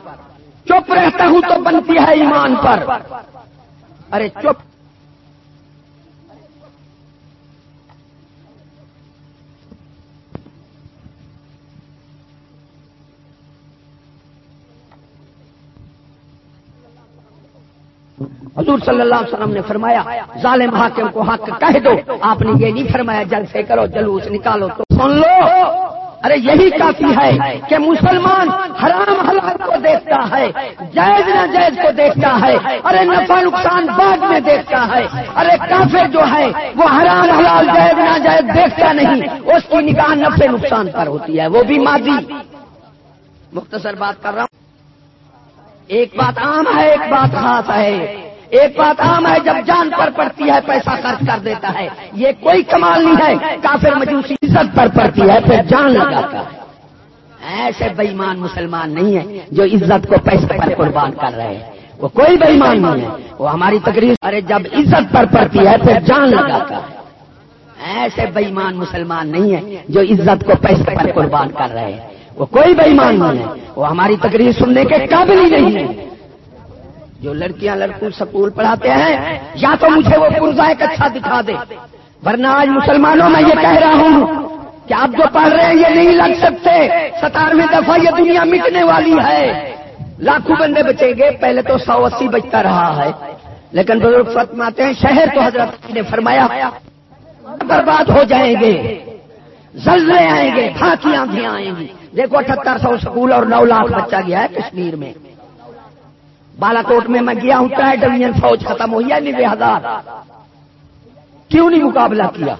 چپ رہتا ہوں تو بنتی ہے ایمان پر۔ ارے چپ حضور صلی اللہ علیہ وسلم نے فرمایا، ظالم حاکم کو حق کہہ دو۔ آپ نے یہ نہیں فرمایا جل سے کرو، جلوس نکالو۔ تو سن لو۔ ارے، یہی کافی ہے کہ مسلمان حرام حلال کو دیکھتا ہے، جائز نہ جائز کو دیکھتا ہے۔ ارے، نفع نقصان بعد میں دیکھتا ہے۔ ارے، کافر جو ہے، وہ حرام حلال، جائز نہ جائز دیکھتا نہیں۔ اس کی نگاہ نفع نقصان پر ہوتی ہے۔ وہ بھی ماضی مختصر بات کر رہا ہوں۔ ایک بات عام ہے، ایک بات خاص ہے۔ ایک بات عام ہے، جب جان پر پڑتی ہے، پیسہ خرچ کر دیتا ہے۔ یہ کوئی کمال نہیں ہے، کافر مجوسی عزت پر پڑتی ہے، پھر جان لگاتا ہے۔ ایسے بےمان مسلمان نہیں ہے جو عزت کو پیسے پر قربان کر رہے ہیں۔ وہ کوئی بےمان نہیں ہے۔ وہ ہماری تقریر، ارے، جب عزت پر پڑتی ہے، پھر جان لگاتا ہے۔ ایسے بےمان مسلمان نہیں ہے جو عزت کو پیسے پر قربان کر رہے ہیں۔ وہ کوئی بےمان نہیں ہے۔ وہ ہماری تقریر سننے کے قابل ہی نہیں ہے۔ جو لڑکیاں لڑکوں سکول پڑھاتے ہیں، یا تو مجھے وہ پرزا ایک اچھا دکھا دے۔ ورنہ آج مسلمانوں میں یہ کہہ رہا ہوں کہ آپ جو پڑھ رہے ہیں، یہ نہیں لگ سکتے۔ ستارویں دفعہ یہ دنیا مٹنے والی ہے۔ لاکھوں بندے بچیں گے، پہلے تو سو اسی بچتا رہا ہے۔ لیکن بزرگ فتماتے ہیں، شہر تو حضرت نے فرمایا، برباد ہو جائیں گے۔ زلزلے آئیں گے پھانکیاں بھی آئیں گی۔ دیکھو اٹھہتر سو سکول اور نو لاکھ بچہ گیا ہے کشمیر میں۔ بالا کوٹ میں میں گیا ہوں ٹرائی ڈویژن فوج ختم ہوئی ہے نوے ہزار۔ کیوں نہیں مقابلہ کیا؟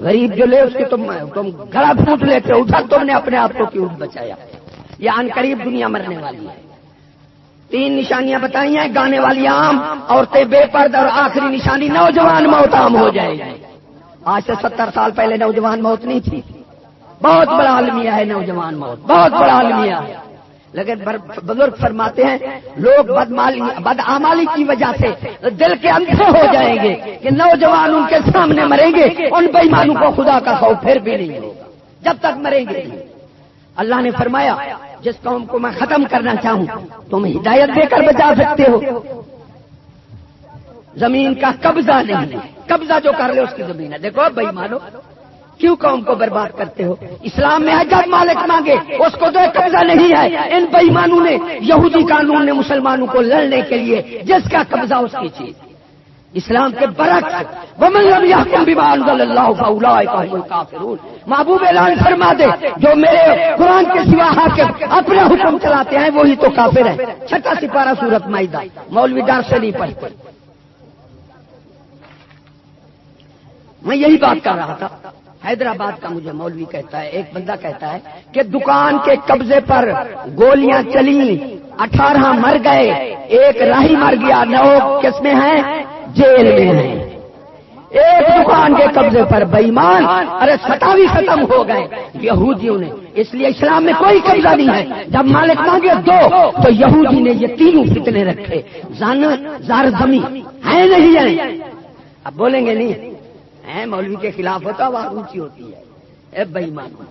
غریب جو لے، اس کے تم تم گلا پھوٹ لیتے اٹھا، تم نے اپنے آپ کو کیوں بچایا؟ یہ ان قریب دنیا مرنے والی ہے۔ تین نشانیاں بتائی ہیں، گانے والی عام، عورتیں بے پرد اور آخری نشانی نوجوان موت عام ہو جائے گی۔ آج سے ستر سال پہلے نوجوان موت نہیں تھی۔ بہت بڑا المیہ ہے نوجوان موت، بہت بڑا المیہ ہے لیکن بزرگ فرماتے ہیں، لوگ بدمالی بدعمالی کی وجہ سے دل کے اندھے ہو جائیں گے کہ نوجوان ان کے سامنے مریں گے، ان بےمانوں کو خدا کا خوف پھر بھی نہیں ہوگا۔ جب تک مریں گے۔ اللہ نے فرمایا، جس قوم کو میں ختم کرنا چاہوں، تم ہدایت دے کر بچا سکتے ہو۔ زمین کا قبضہ نہیں قبضہ جو کر لے، اس کی زمین ہے۔ دیکھو بھائی مانو کیوں قوم کو برباد کرتے ہو؟ اسلام میں جب مالک مانگے، اس کو تو قبضہ نہیں ہے۔ ان بےمانوں نے، یہودی قانون نے مسلمانوں کو لڑنے کے لیے جس کا قبضہ اس کی چیز اسلام کے برعکس محبوب اعلان فرما دے، جو میرے قرآن کے سوا حاکم اپنا حکم چلاتے ہیں، وہی تو کافر ہے چھٹا سپارہ سورت مائدہ۔ مولوی ڈار سے نہیں پڑھتے۔ میں یہی بات کر رہا تھا۔ حیدرآباد کا مجھے مولوی کہتا ہے، ایک بندہ کہتا ہے کہ دکان کے قبضے پر گولیاں چلی اٹھارہ مر گئے، ایک راہی مر گیا نو کس میں ہیں؟ جیل میں ہیں۔ ایک دکان کے قبضے پر بےمان ارے ستاوی ختم ہو گئے۔ یہودیوں نے، اس لیے اسلام میں کوئی قبضہ نہیں ہے۔ جب مالک مانگے دو، تو یہودی نے یہ تینوں فتنے رکھے۔ زن زار زمین ہے نہیں ہے؟ اب بولیں گے نہیں؟ ہے مولوی کے خلاف ہوتا وہ اونچی ہوتی ہے۔ اے بےمان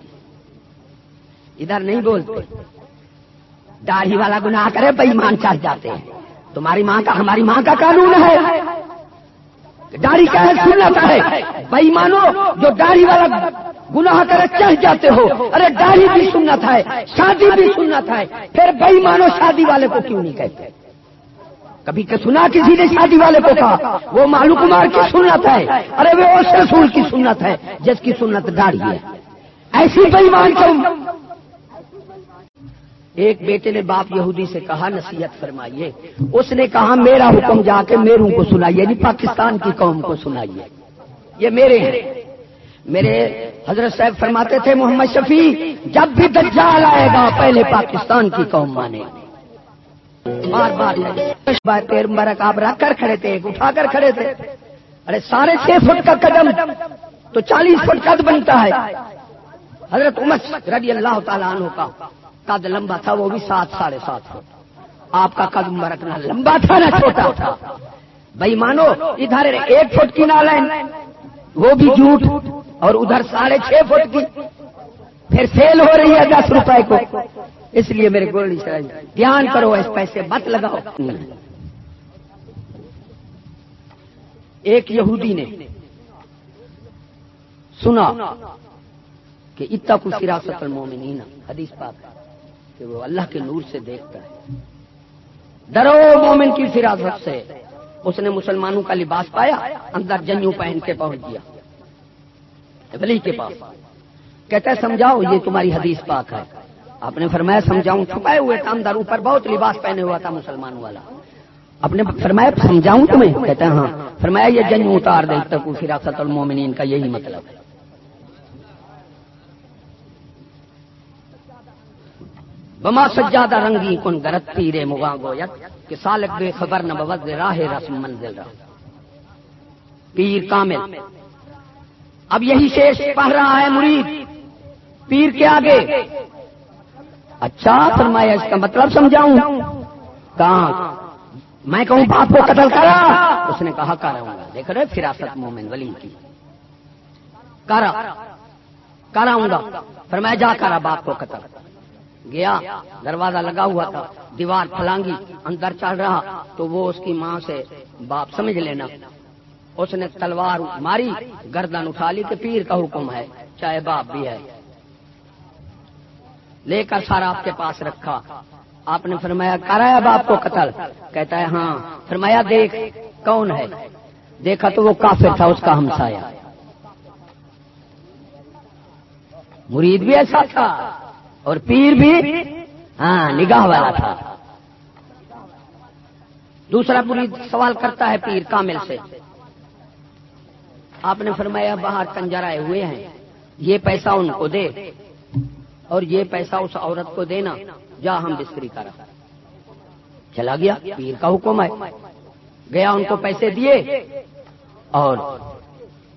ادھر نہیں بولتے۔ داڑھی والا گناہ کرے بےمان چل جاتے ہیں۔ تمہاری ماں کا، ہماری ماں کا قانون ہے۔ داڑھی کا ہے سنت ہے۔ بھائی جو داڑھی والا گناہ کرے، چڑھ جاتے ہو۔ ارے، داڑھی بھی سنت ہے، شادی بھی سنت ہے۔ پھر بھائی شادی والے کو کیوں نہیں کہتے؟ کبھی کہ سنا کسی نے شادی والے کو کہا؟ وہ مالو کمار کی سنت ہے۔ ارے وہ اس رسول کی سنت ہے، جس کی سنت داڑھی ہے۔ ایسی بےمان کیوں ایک بیٹے نے باپ یہودی سے کہا، نصیحت فرمائیے۔ اس نے کہا، میرا حکم جا کے میروں کو سنائیے نہیں پاکستان کی قوم کو سنائیے۔ یہ میرے ہیں۔ میرے حضرت صاحب فرماتے تھے، محمد شفیع، جب بھی دجال آئے گا، پہلے پاکستان کی قوم مانے۔ گی بار بار پیر مرک آپ رکھ کر کھڑے تھے، اٹھا کر کھڑے تھے۔ ارے، ساڑھے چھ فٹ کا قدم تو چالیس فٹ قد بنتا ہے۔ حضرت عمر رضی اللہ تعالیٰ عنہ کا قد لمبا تھا، وہ بھی سات، ساڑھے سات فٹ۔ آپ کا قدم رکھنا لمبا تھا نہ چھوٹا تھا۔ بھائی، مانو، ادھر ایک فٹ کی نالائن، وہ بھی جھوٹ اور ادھر ساڑھے چھ فٹ کی۔ پھر سیل ہو رہی ہے دس روپے کو۔ اس لیے میرے گولڈی چاہیے دھیان کرو، اس پیسے مت لگاؤ۔ ایک یہودی نے سنا کہ اتنا کچھ سراست المومنین، حدیث پاک کہ وہ اللہ کے نور سے دیکھتا ہے۔ درو مومن کی فراست سے۔ اس نے مسلمانوں کا لباس پایا، اندر جنیوں پہن کے پہنچ گیا، ولی کے پاس۔ کہتا ہے، سمجھاؤ، یہ تمہاری حدیث پاک ہے۔ آپ نے فرمایا سمجھاؤں، چھپائے ہوئے تھا اندر اوپر بہت لباس پہنے ہوا تھا مسلمانوں والا۔ آپ نے فرمایا سمجھاؤں تمہیں؟ کہتا ہے ہاں۔ فرمایا یہ جنگ اتار دے تک فراست المومنین کا یہی مطلب ہے۔ بما سجادہ رنگی کن گرت تیرے مغاں گویت، کہ سالک بے خبر نہ بوز راہ رسم منزل رہا پیر کامل، اب یہی شیش پڑھ رہا ہے مرید۔ پیر کے آگے اچھا فرمایا، اس کا مطلب سمجھاؤں؟ کہاں؟ میں کہوں، باپ کو قتل کرا؟ اس نے کہا، کرا ہوں گا۔ دیکھ رہے، فراست مومن ولی کی۔ کرا کراؤں گا۔ فرمایا، جا کرا، باپ کو قتل۔ گیا، دروازہ لگا ہوا تھا، دیوار پھلانگی، اندر چڑھ رہا۔ تو وہ اس کی ماں سے، باپ سمجھ لینا۔ اس نے تلوار ماری، گردن اٹھا لی، کہ پیر کا حکم ہے، چاہے باپ بھی ہے۔ لے کر سارا آپ کے پاس رکھا۔ آپ نے فرمایا کرایا باپ کو قتل؟ کہتا ہے ہاں۔ فرمایا، دیکھ کون ہے؟ دیکھا تو وہ کافر تھا، اس کا ہمسایا مرید بھی ایسا تھا اور پیر بھی ہاں نگاہ والا تھا۔ دوسرا مرید سوال کرتا ہے پیر کامل سے۔ آپ نے فرمایا، باہر کنجر آئے ہوئے ہیں، یہ پیسہ ان کو دے۔ اور یہ پیسہ اس عورت کو دینا، جا ہم بستری کرا چلا گیا، پیر کا حکم ہے۔ گیا ان کو پیسے دیے اور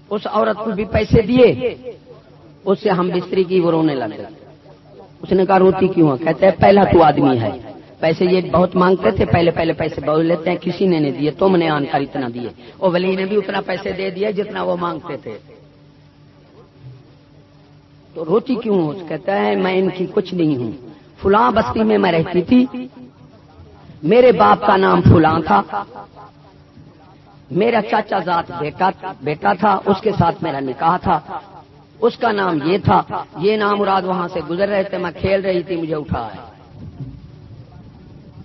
اس عورت کو بھی پیسے دیے۔ اس سے ہم بستری کی وہ رونے لگے اس نے کہا، روتی کیوں کہتے ہیں، پہلا تو آدمی ہے۔ پیسے یہ بہت مانگتے تھے، پہلے پہلے پیسے بہت لیتے ہیں، کسی نے نہیں دیے، تم نے آن کر اتنا دیے۔ وہ ولی نے بھی اتنا پیسے دے دیے جتنا وہ مانگتے تھے۔ تو روتی کیوں کہتا ہے، میں ان کی کچھ نہیں ہوں۔ فلاں بستی میں میں رہتی تھی۔ میرے باپ کا نام فلاں تھا۔ میرا چاچا ذات بیٹا بیٹا تھا۔ اس کے ساتھ میرا نکاح تھا۔ اس کا نام یہ تھا۔ یہ نام مراد وہاں سے گزر رہے تھے۔ میں کھیل رہی تھی، مجھے اٹھا ہے۔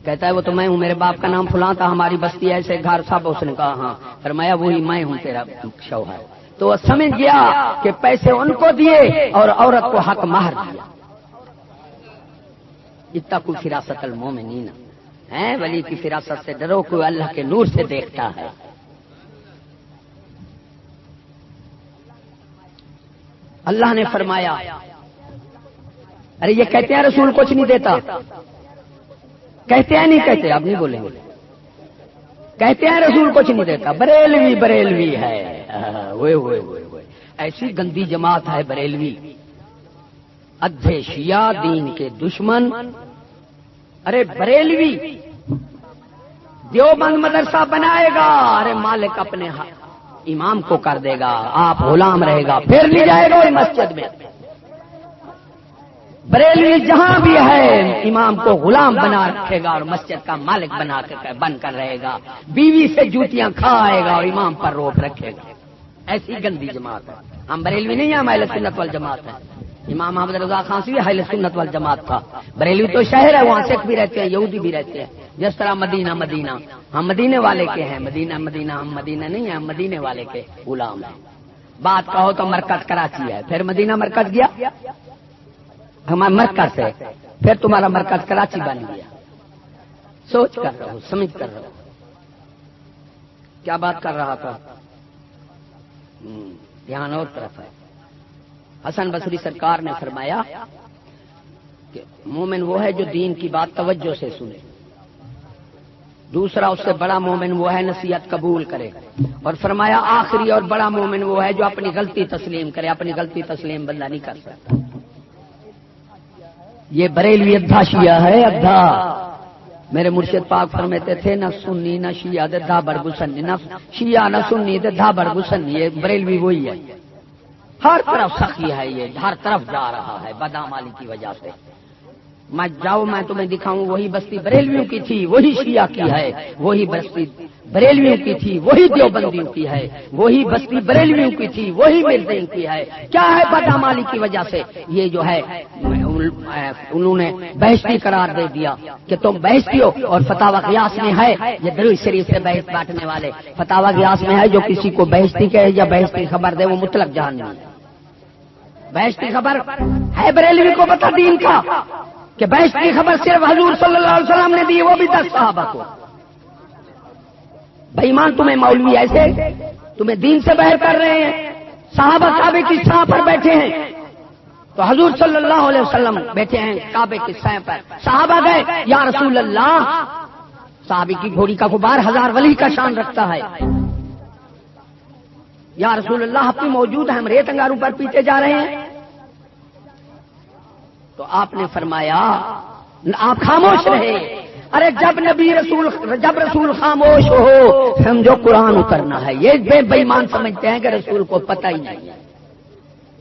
کہتا ہے، وہ تو میں ہوں، میرے باپ کا نام فلاں تھا۔ ہماری بستی ایسے گھر سب اس نے کہا ہاں۔ فرمایا، وہی میں ہوں، تیرا شوہر۔ تو وہ سمجھ گیا کہ پیسے ان کو دیے اور عورت کو حق مہر دیا۔ اتنا کوئی فراست المومنین۔ ہے ولی کی فراست سے ڈرو، کوئی اللہ کے نور سے دیکھتا ہے۔ اللہ نے فرمایا، ارے یہ کہتے ہیں رسول کچھ نہیں دیتا۔ کہتے ہیں نہیں کہتے، اب نہیں بولیں گے۔ کہتے ہیں رسول کچھ نہیں دیتا، بریلوی بریلوی ہے۔ ایسی گندی جماعت ہے بریلوی۔ ادھے شیعہ دین کے دشمن۔ ارے، بریلوی! دیوبند مدرسہ بنائے گا۔ ارے، مالک اپنے امام کو کر دے گا، آپ غلام رہے گا۔ پھر نہیں جائے گا مسجد میں۔ بریلوی جہاں بھی ہے، امام کو غلام بنا رکھے گا اور مسجد کا مالک بنا کر بن کر رہے گا۔ بیوی سے جوتیاں کھائے گا اور امام پر روپ رکھے گا۔ ایسی گندی جماعت ہے۔ ہم بریلوی نہیں ہیں ہمارے سنت وال جماعت ہے امام محمد رضا خان سے بھی سنت وال جماعت تھا۔ بریلوی تو شہر ہے، وہاں سکھ بھی رہتے ہیں، یہودی بھی رہتے ہیں۔ جس طرح مدینہ مدینہ۔ ہم مدینے والے کے ہیں۔ مدینہ مدینہ، ہم مدینہ نہیں ہیں، ہم مدینے والے کے غلام ہیں۔ بات کہو تو مرکز کراچی ہے۔ پھر مدینہ مرکز گیا۔ ہمارا مرکز ہے۔ پھر تمہارا مرکز کراچی بن گیا۔ سوچ کر رہا ہوں سمجھ کر رہا ہوں کیا بات کر رہا تھا؟ دھیان اور طرف ہے۔ حسن بصری سرکار نے فرمایا کہ مومن وہ ہے جو دین کی بات توجہ سے سنے۔ دوسرا، اس سے بڑا مومن وہ ہے نصیحت قبول کرے۔ اور فرمایا آخری اور بڑا مومن وہ ہے جو اپنی غلطی تسلیم کرے، اپنی غلطی تسلیم بندہ نہیں کر سکتا۔ یہ بریلوی ادھا شیعہ ہے، ادھا۔ میرے مرشد پاک فرماتے تھے، نہ سنی، نہ شیعہ دے دھا بڑ گسنی نہ شیعہ، نہ سنی دے دھا بڑ گسنی یہ بریلوی وہی ہے۔ ہر طرف سخی ہے یہ، ہر طرف جا رہا ہے بدامالی کی وجہ سے۔ میں جاؤ، میں تمہیں دکھاؤں، وہی بستی بریلویوں کی تھی، وہی شیعہ کی ہے، وہی بستی بریلویوں کی تھی، وہی دیوبندیوں کی ہے، وہی بستی بریلویوں کی تھی، وہی مرزین کی ہے۔ کیا ہے بدامالی کی وجہ سے؟ یہ جو ہے انہوں نے بحثی قرار دے دیا کہ تم بحثی ہو اور فتح قیاس میں ہے یہ دل شریف سے بحث بانٹنے والے۔ فتح قیاس میں ہے جو کسی کو بحثی کہے یا بحثی خبر دے وہ مطلق جہان نہیں بحث کی خبر ہے بریلوی کو بتا دین کا کہ بحث کی خبر صرف حضور صلی اللہ علیہ وسلم نے دی، وہ بھی دس صحابہ کو۔ بھائی تمہیں مولوی ایسے، تمہیں دین سے بہر کر رہے ہیں۔ صحابہ کعبے کی سا پر بیٹھے ہیں۔ تو حضور صلی اللہ علیہ وسلم بیٹھے ہیں کعبے کی سہ پر۔ صحابہ گئے، یا رسول اللہ، صحابی کی گھوڑی کا غبار ہزار ولی کا شان رکھتا ہے۔ یا رسول اللہ اپنی موجود ہے ہم ریت انگاروں پر پیچھے جا رہے ہیں۔ تو آپ نے فرمایا، آپ خاموش رہے۔ ارے، جب نبی رسول، جب رسول خاموش ہو سمجھو قرآن اترنا ہے، یہ بے بےمان سمجھتے ہیں کہ رسول کو پتہ ہی نہیں۔ ہے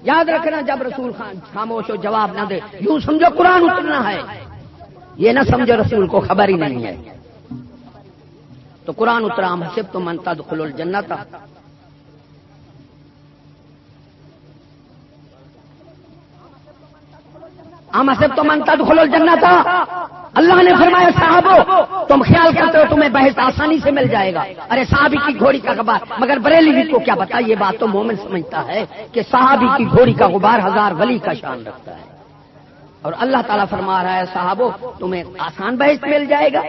یاد رکھنا جب رسول خان خاموش ہو جواب نہ دے، یوں سمجھو قرآن اترنا ہے۔ یہ نہ سمجھو رسول کو خبر ہی نہیں ہے۔ تو قرآن اترام صرف تو منتا دخل الجنت ہم سے تو منتا کھولو جننا تھا۔ اللہ نے فرمایا صاحب تم خیال کرتے ہو تمہیں بحث آسانی سے مل جائے گا۔ ارے صحابی کی گھوڑی کا غبار۔ مگر بریلی کو کیا بتا یہ بات تو مومن سمجھتا ہے کہ صحابی کی گھوڑی کا غبار ہزار ولی کا شان رکھتا ہے۔ اور اللہ تعالیٰ فرما رہا ہے صاحب تمہیں آسان بحث مل جائے گا۔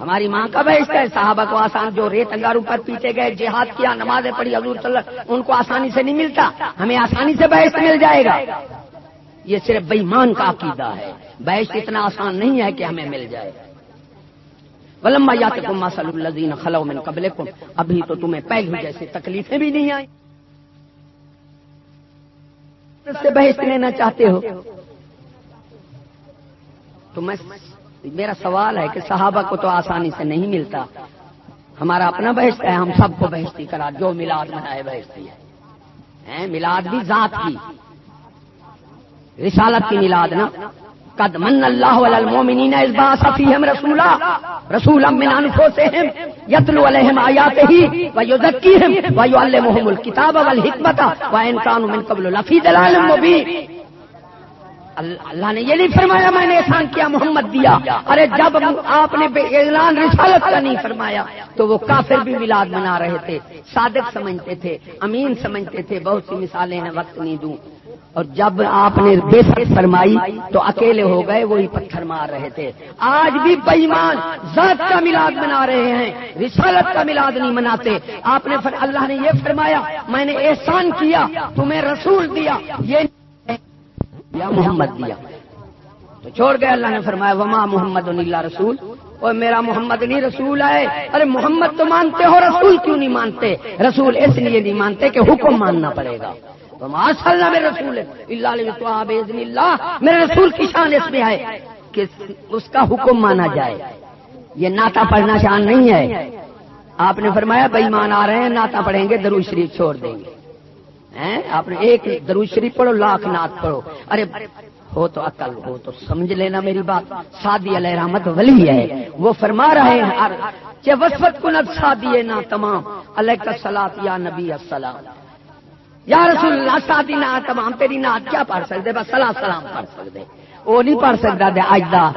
ہماری ماں کا بحث ہے، صحابہ کو آسان، جو ریت انگاروں پر پیچھے گئے، جہاد کیا، نمازیں پڑھی، حضور صلی اللہ ان کو آسانی سے نہیں ملتا۔ ہمیں آسانی سے بحث مل جائے گا۔ یہ صرف بےمان کا عقیدہ ہے۔ بحث اتنا آسان نہیں ہے کہ ہمیں مل جائے۔ ولما یا صلی اللہ خلو میں قبل کو ابھی تو تمہیں پہلے جیسے تکلیفیں بھی نہیں آئی سے بحث لینا چاہتے ہو۔ تو میں میرا سوال ہے کہ صحابہ کو تو آسانی سے نہیں ملتا۔ ہمارا اپنا بحث ہے، ہم سب کو بحثی کرا جو میلاد منائے بحثی ہے۔ میلاد بھی ذات کی۔ رسالت کی میلاد نا. قد من اللہ علی المومنین از باس فیہم رسولا. رسولا من انفسہم یتلو علیہم آیاتہ و یزکیہم و یعلمہم الکتاب والحکمت و ان کانوا من قبل لفی دلال مبین. اللہ نے یہ نہیں فرمایا میں نے احسان کیا، محمد دیا۔ ارے جب آپ نے اعلان رسالت کا نہیں فرمایا، تو وہ کافر بھی میلاد منا رہے تھے، صادق سمجھتے تھے، امین سمجھتے تھے، بہت سی مثالیں ہیں، وقت نہیں دوں۔ اور جب آپ نے بے سک فرمائی، تو اکیلے ہو گئے، وہی پتھر مار رہے تھے۔ آج بھی بےمان ذات کا میلاد منا رہے ہیں، رسالت کا میلاد نہیں مناتے۔ آپ نے اللہ نے یہ فرمایا، میں نے احسان کیا، تمہیں رسول دیا۔ یہ یا محمد دیا۔ تو چھوڑ گئے، اللہ نے فرمایا، وما محمد اللہ رسول۔ اور میرا محمد نہیں رسول ہے ارے، محمد تو مانتے ہو، رسول کیوں نہیں مانتے؟ رسول اس لیے نہیں مانتے کہ حکم ماننا پڑے گا۔ تو ماشاء اللہ میرے رسول اللہ اللہ، میرے رسول کی شان اس میں ہے کہ اس کا حکم مانا جائے۔ یہ ناتا پڑھنا شان نہیں ہے۔ آپ نے فرمایا بھائی مان آ رہے ہیں ناتا پڑھیں گے درو شریف چھوڑ دیں گے۔ آپ نے ایک درو شریف پڑھو، لاکھ نات پڑھو۔ ارے، ہو تو عقل، ہو تو سمجھ لینا میری بات۔ سادی علیہ رحمت ولی ہے، وہ فرما رہے ہیں۔ وسفت کنت شادی نہ تمام۔ علیہ کا سلاد یا نبی السلام۔ یا رسول اللہ شادی نہ تمام، تیری نات کیا پڑھ سکتے؟ بس سلا سلام پڑھ سکتے۔ وہ نہیں پڑھ سکتا دے اجدا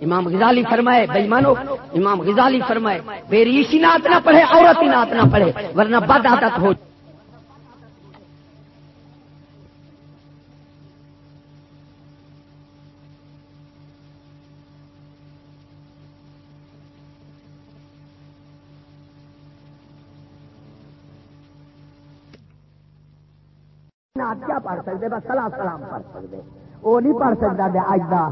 امام غزالی فرمائے بھائی مانو امام غزالی فرمائے میری اسی نات نہ پڑھے عورت ہی نات نہ پڑھے، ورنہ بد عادت ہو۔ کیا پڑھ سکتے؟ بس سلام سلام پڑھ سکتے۔ وہ نہیں پڑھ سکتا دے اجدا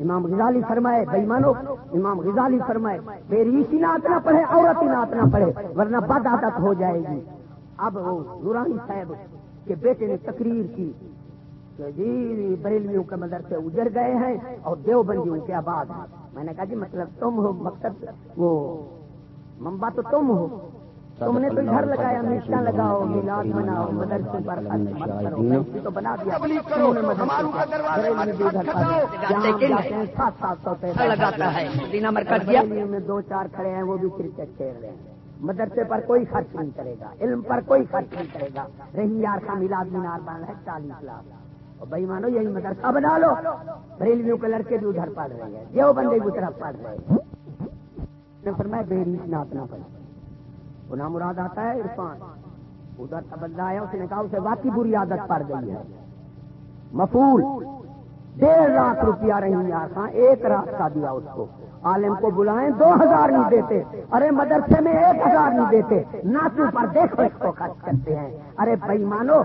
امام غزالی فرمائے بھائی مانو امام غزالی فرمائے، میری اسی نات نہ پڑھے، عورت ہی نات نہ پڑھے، ورنہ بد عادت ہو جائے گی۔ اب وہ نورانی صاحب کے بیٹے نے تقریر کی کہ جی بریلویوں کے مدرسے اجڑ گئے ہیں اور دیوبندیوں کے آباد میں نے کہا جی مطلب تم ہو، مقصد وہ ممبا تو تم ہو۔ تم نے تو گھر لگایا مشکا لگاؤ میلاد بناؤ مدرسے پر تو بنا دیا۔ سات سات سو پیسہ لگاتا ہے میں دو چار کھڑے ہیں وہ بھی کرکٹ کھیل رہے ہیں۔ مدرسے پر کوئی خرچ نہیں کرے گا علم پر کوئی خرچ نہیں کرے گا۔ رہی یار کا میلاد مینار بنا ہے چالیس لاکھ۔ اور بھائی مانو یہی مدرسہ بنا لو۔ ریلویوں کے لڑکے بھی ادھر پڑھ رہے ہیں یہ بندے بھی طرف پڑھ رہے ہیں۔ فرمایا بےری نات نہ پڑے گنا مراد آتا ہے عرفان۔ ادھر کا بندہ آیا، اس نے کہا اسے واقعی بری عادت پڑ گئی ہے۔ مفول ڈیڑھ لاکھ روپیہ رہی آسان ایک رات کا دیا اس کو۔ عالم کو بلائیں، دو ہزار نہیں دیتے۔ ارے مدرسے میں ایک ہزار نہیں دیتے۔ ناچو پر دیکھو اس کو خرچ کرتے ہیں۔ ارے بھائی مانو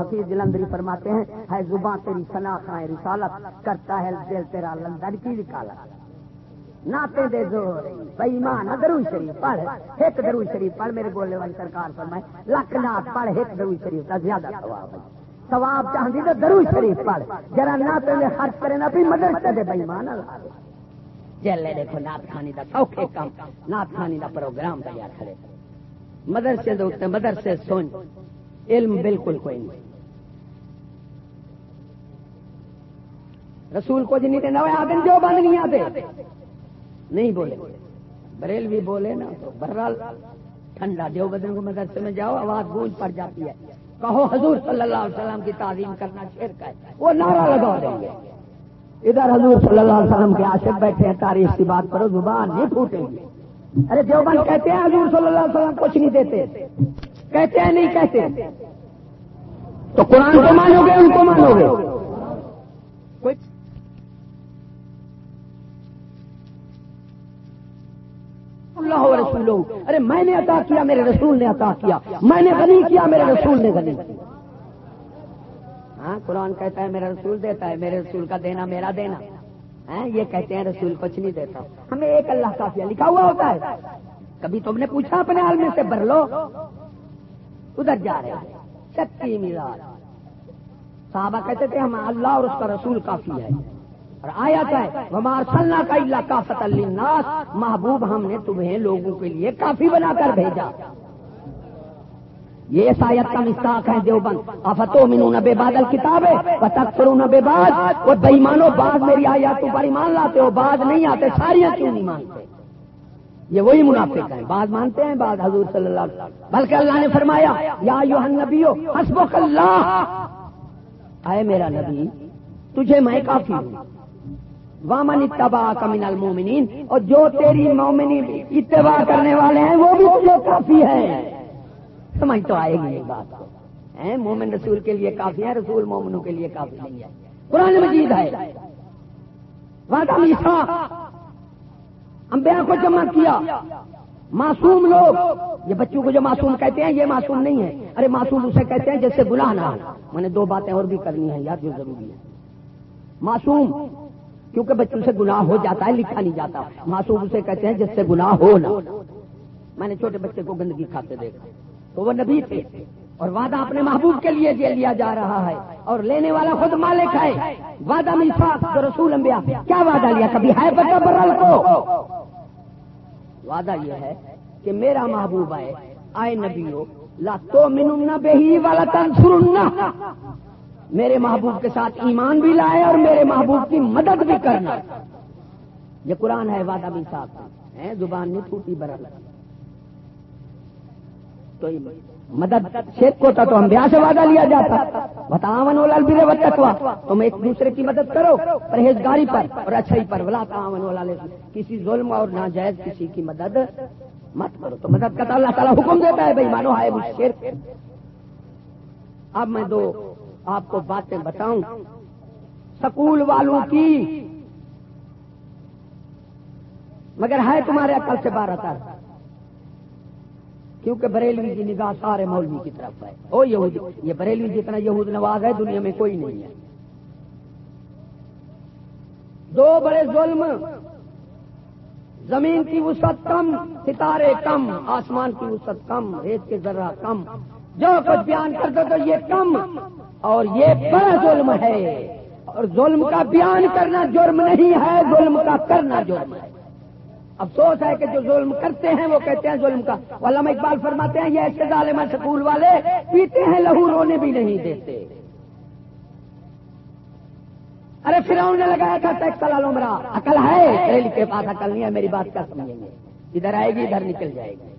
حقیق جلندری فرماتے ہیں، ہے زبان تیری شناخائیں رسالت، کرتا ہے دل تیرا لندر کی رکالت ناتے دے زور۔ بئی ماں درو شریف پڑھ ایک درو شریف پڑھ، میرے بولنے والی سرکار فرمائے، لکھ نات پڑھ ایک درو شریف کا زیادہ ثواب ہے۔ ثواب چاہتی تو درو شریف پڑھ۔ جرا ناتے میں خرچ کرے نا، بھی مدد کر دے بئی ماں جلے دیکھو نات خانی کا سوکھے کام نات خانی کا پروگرام تیار کھڑے۔ مدرسے دوست مدرسے سن، علم بالکل کوئی نہیں۔ رسول کو جنہیں کہ نوے آدم جو بند نہیں آتے نہیں بولے بریل بھی بولے نا تو برال ٹھنڈا دیوبد کو مدرسے میں جاؤ، آواز گونج پڑ جاتی ہے۔ کہو حضور صلی اللہ علیہ وسلم کی تعظیم کرنا شرک ہے۔ وہ نعرہ لگا دیں گے۔ ادھر حضور صلی اللہ علیہ وسلم کے عاشق بیٹھے ہیں، تاریخ کی بات کرو، زبان نہیں پھوٹے گی۔ ارے دیوبند کہتے ہیں حضور صلی اللہ علیہ وسلم کچھ نہیں دیتے۔ کہتے ہیں نہیں کہتے۔ تو قرآن کو مانو گے، ان کو مانو گے۔ اللہ رسول ارے میں نے عطا کیا، میرے رسول نے عطا کیا۔ میں نے غنی کیا، میرے رسول نے غنی کیا۔ ہاں قرآن کہتا ہے میرا رسول دیتا ہے، میرے رسول کا دینا میرا دینا۔ ہاں، یہ کہتے ہیں رسول کچھ نہیں دیتا۔ ہمیں ایک اللہ کافی لکھا ہوا ہوتا ہے۔ کبھی تم نے پوچھا اپنے عالم سے، بھر لو۔ ادھر جا رہے شکتی میرا صحابہ کہتے تھے، ہم اللہ اور اس کا رسول کافی ہے۔ اور آیا ہے؟ ہمار سلنا کا اللہ کا فتح محبوب ہم نے تمہیں لوگوں کے لیے کافی بنا کر بھیجا۔ یہ سایت کا مستاق ہے دیوبند۔ افتو منو نبے بادل کتاب ہے تک کرو نبے باد وہ بےمانو بعد میری آیا تو پر ایمان لاتے ہو، بعد نہیں آتے، ساریاں کیوں نہیں مانتے؟ یہ وہی منافق ہیں۔ بعد مانتے ہیں، بعد حضور صلی اللہ علیہ وسلم۔ بلکہ اللہ نے فرمایا، یا یو نبیو حسب اللہ۔ آئے میرا نبی، تجھے میں کافی ہوں۔ وامن اتبا کا من المومنین اور جو تیری مومنی اتباع کرنے والے ہیں، وہ بھی تجھے کافی ہے سمجھ تو آئے گی یہ بات مومن رسول کے لیے کافی ہے رسول مومنوں کے لیے کافی نہیں ہے قرآن مجید ہے۔ وعدہ میٹھا۔ امبیا کو جمع کیا۔ معصوم لوگ۔ یہ بچوں کو جو معصوم کہتے ہیں، یہ معصوم نہیں ہے ارے، معصوم اسے کہتے ہیں جیسے گناہ نہ میں نے دو باتیں اور بھی کرنی ہیں یار جو ضروری ہے معصوم۔ کیونکہ بچوں سے گناہ ہو جاتا ہے، لکھا نہیں جاتا۔ معصوم اسے کہتے ہیں، جس سے گناہ ہو نہ۔ میں نے چھوٹے بچے کو گندگی کھاتے دیکھا۔ تو وہ نبی تھے۔ اور وعدہ اپنے محبوب کے لیے دے لیا جا رہا ہے۔ اور لینے والا خود مالک ہے۔ وعدہ میساک جو رسول انبیاء۔ کیا وعدہ لیا؟ کبھی ہے بچہ برل کو؟ وعدہ یہ ہے کہ میرا محبوب ہے آئے نبی ہو لا تو من بے ہی والا تنسرنا میرے محبوب کے ساتھ ایمان بھی لائے اور میرے محبوب کی مدد بھی کرنا۔ یہ قرآن ہے وعدہ بھی صاحب ہے۔ زبان نہیں ٹوٹی برل تو مدد شیخ کو تھا تو ہم بیاہ سے وعدہ لیا جاتا۔ بتاون والا بھی بچہ تم ایک دوسرے کی مدد کرو، پرہیزگاری پر اور اچھائی پر۔ بلا تعاون والا کسی ظلم اور ناجائز کسی کی مدد مت کرو۔ تو مدد کا اللہ تعالیٰ حکم دیتا ہے، بھائی مانو ہے شیر اب میں دو آپ کو باتیں بتاؤں۔ سکول والوں کی۔ مگر ہے تمہارے عقل سے بارہ تر کیونکہ بریلوی کی نگاہ سارے مولوی کی طرف ہے۔ او یہود، یہ بریلوی جتنا یہود نواز ہے، دنیا میں کوئی نہیں ہے۔ دو بڑے ظلم۔ زمین کی وسعت کم، ستارے کم، آسمان کی وسعت کم، ریت کے ذرہ کم۔ جو کچھ بیان کر تو یہ کم۔ اور یہ بڑا ظلم ہے۔ اور ظلم کا بیان کرنا جرم نہیں ہے، ظلم کا کرنا جرم ہے۔ افسوس ہے کہ جو ظلم کرتے ہیں، وہ کہتے ہیں ظلم کا۔ علامہ اقبال فرماتے ہیں، یہ ایسے ظالم سکول والے پیتے ہیں، لہو رونے بھی نہیں دیتے۔ ارے، فرعون نے لگایا تھا ٹیکس لالو مرا عقل ہے ریل کے پاس عقل نہیں ہے، میری بات کیا سمجھیں گے۔ ادھر آئے گی، ادھر نکل جائے گی۔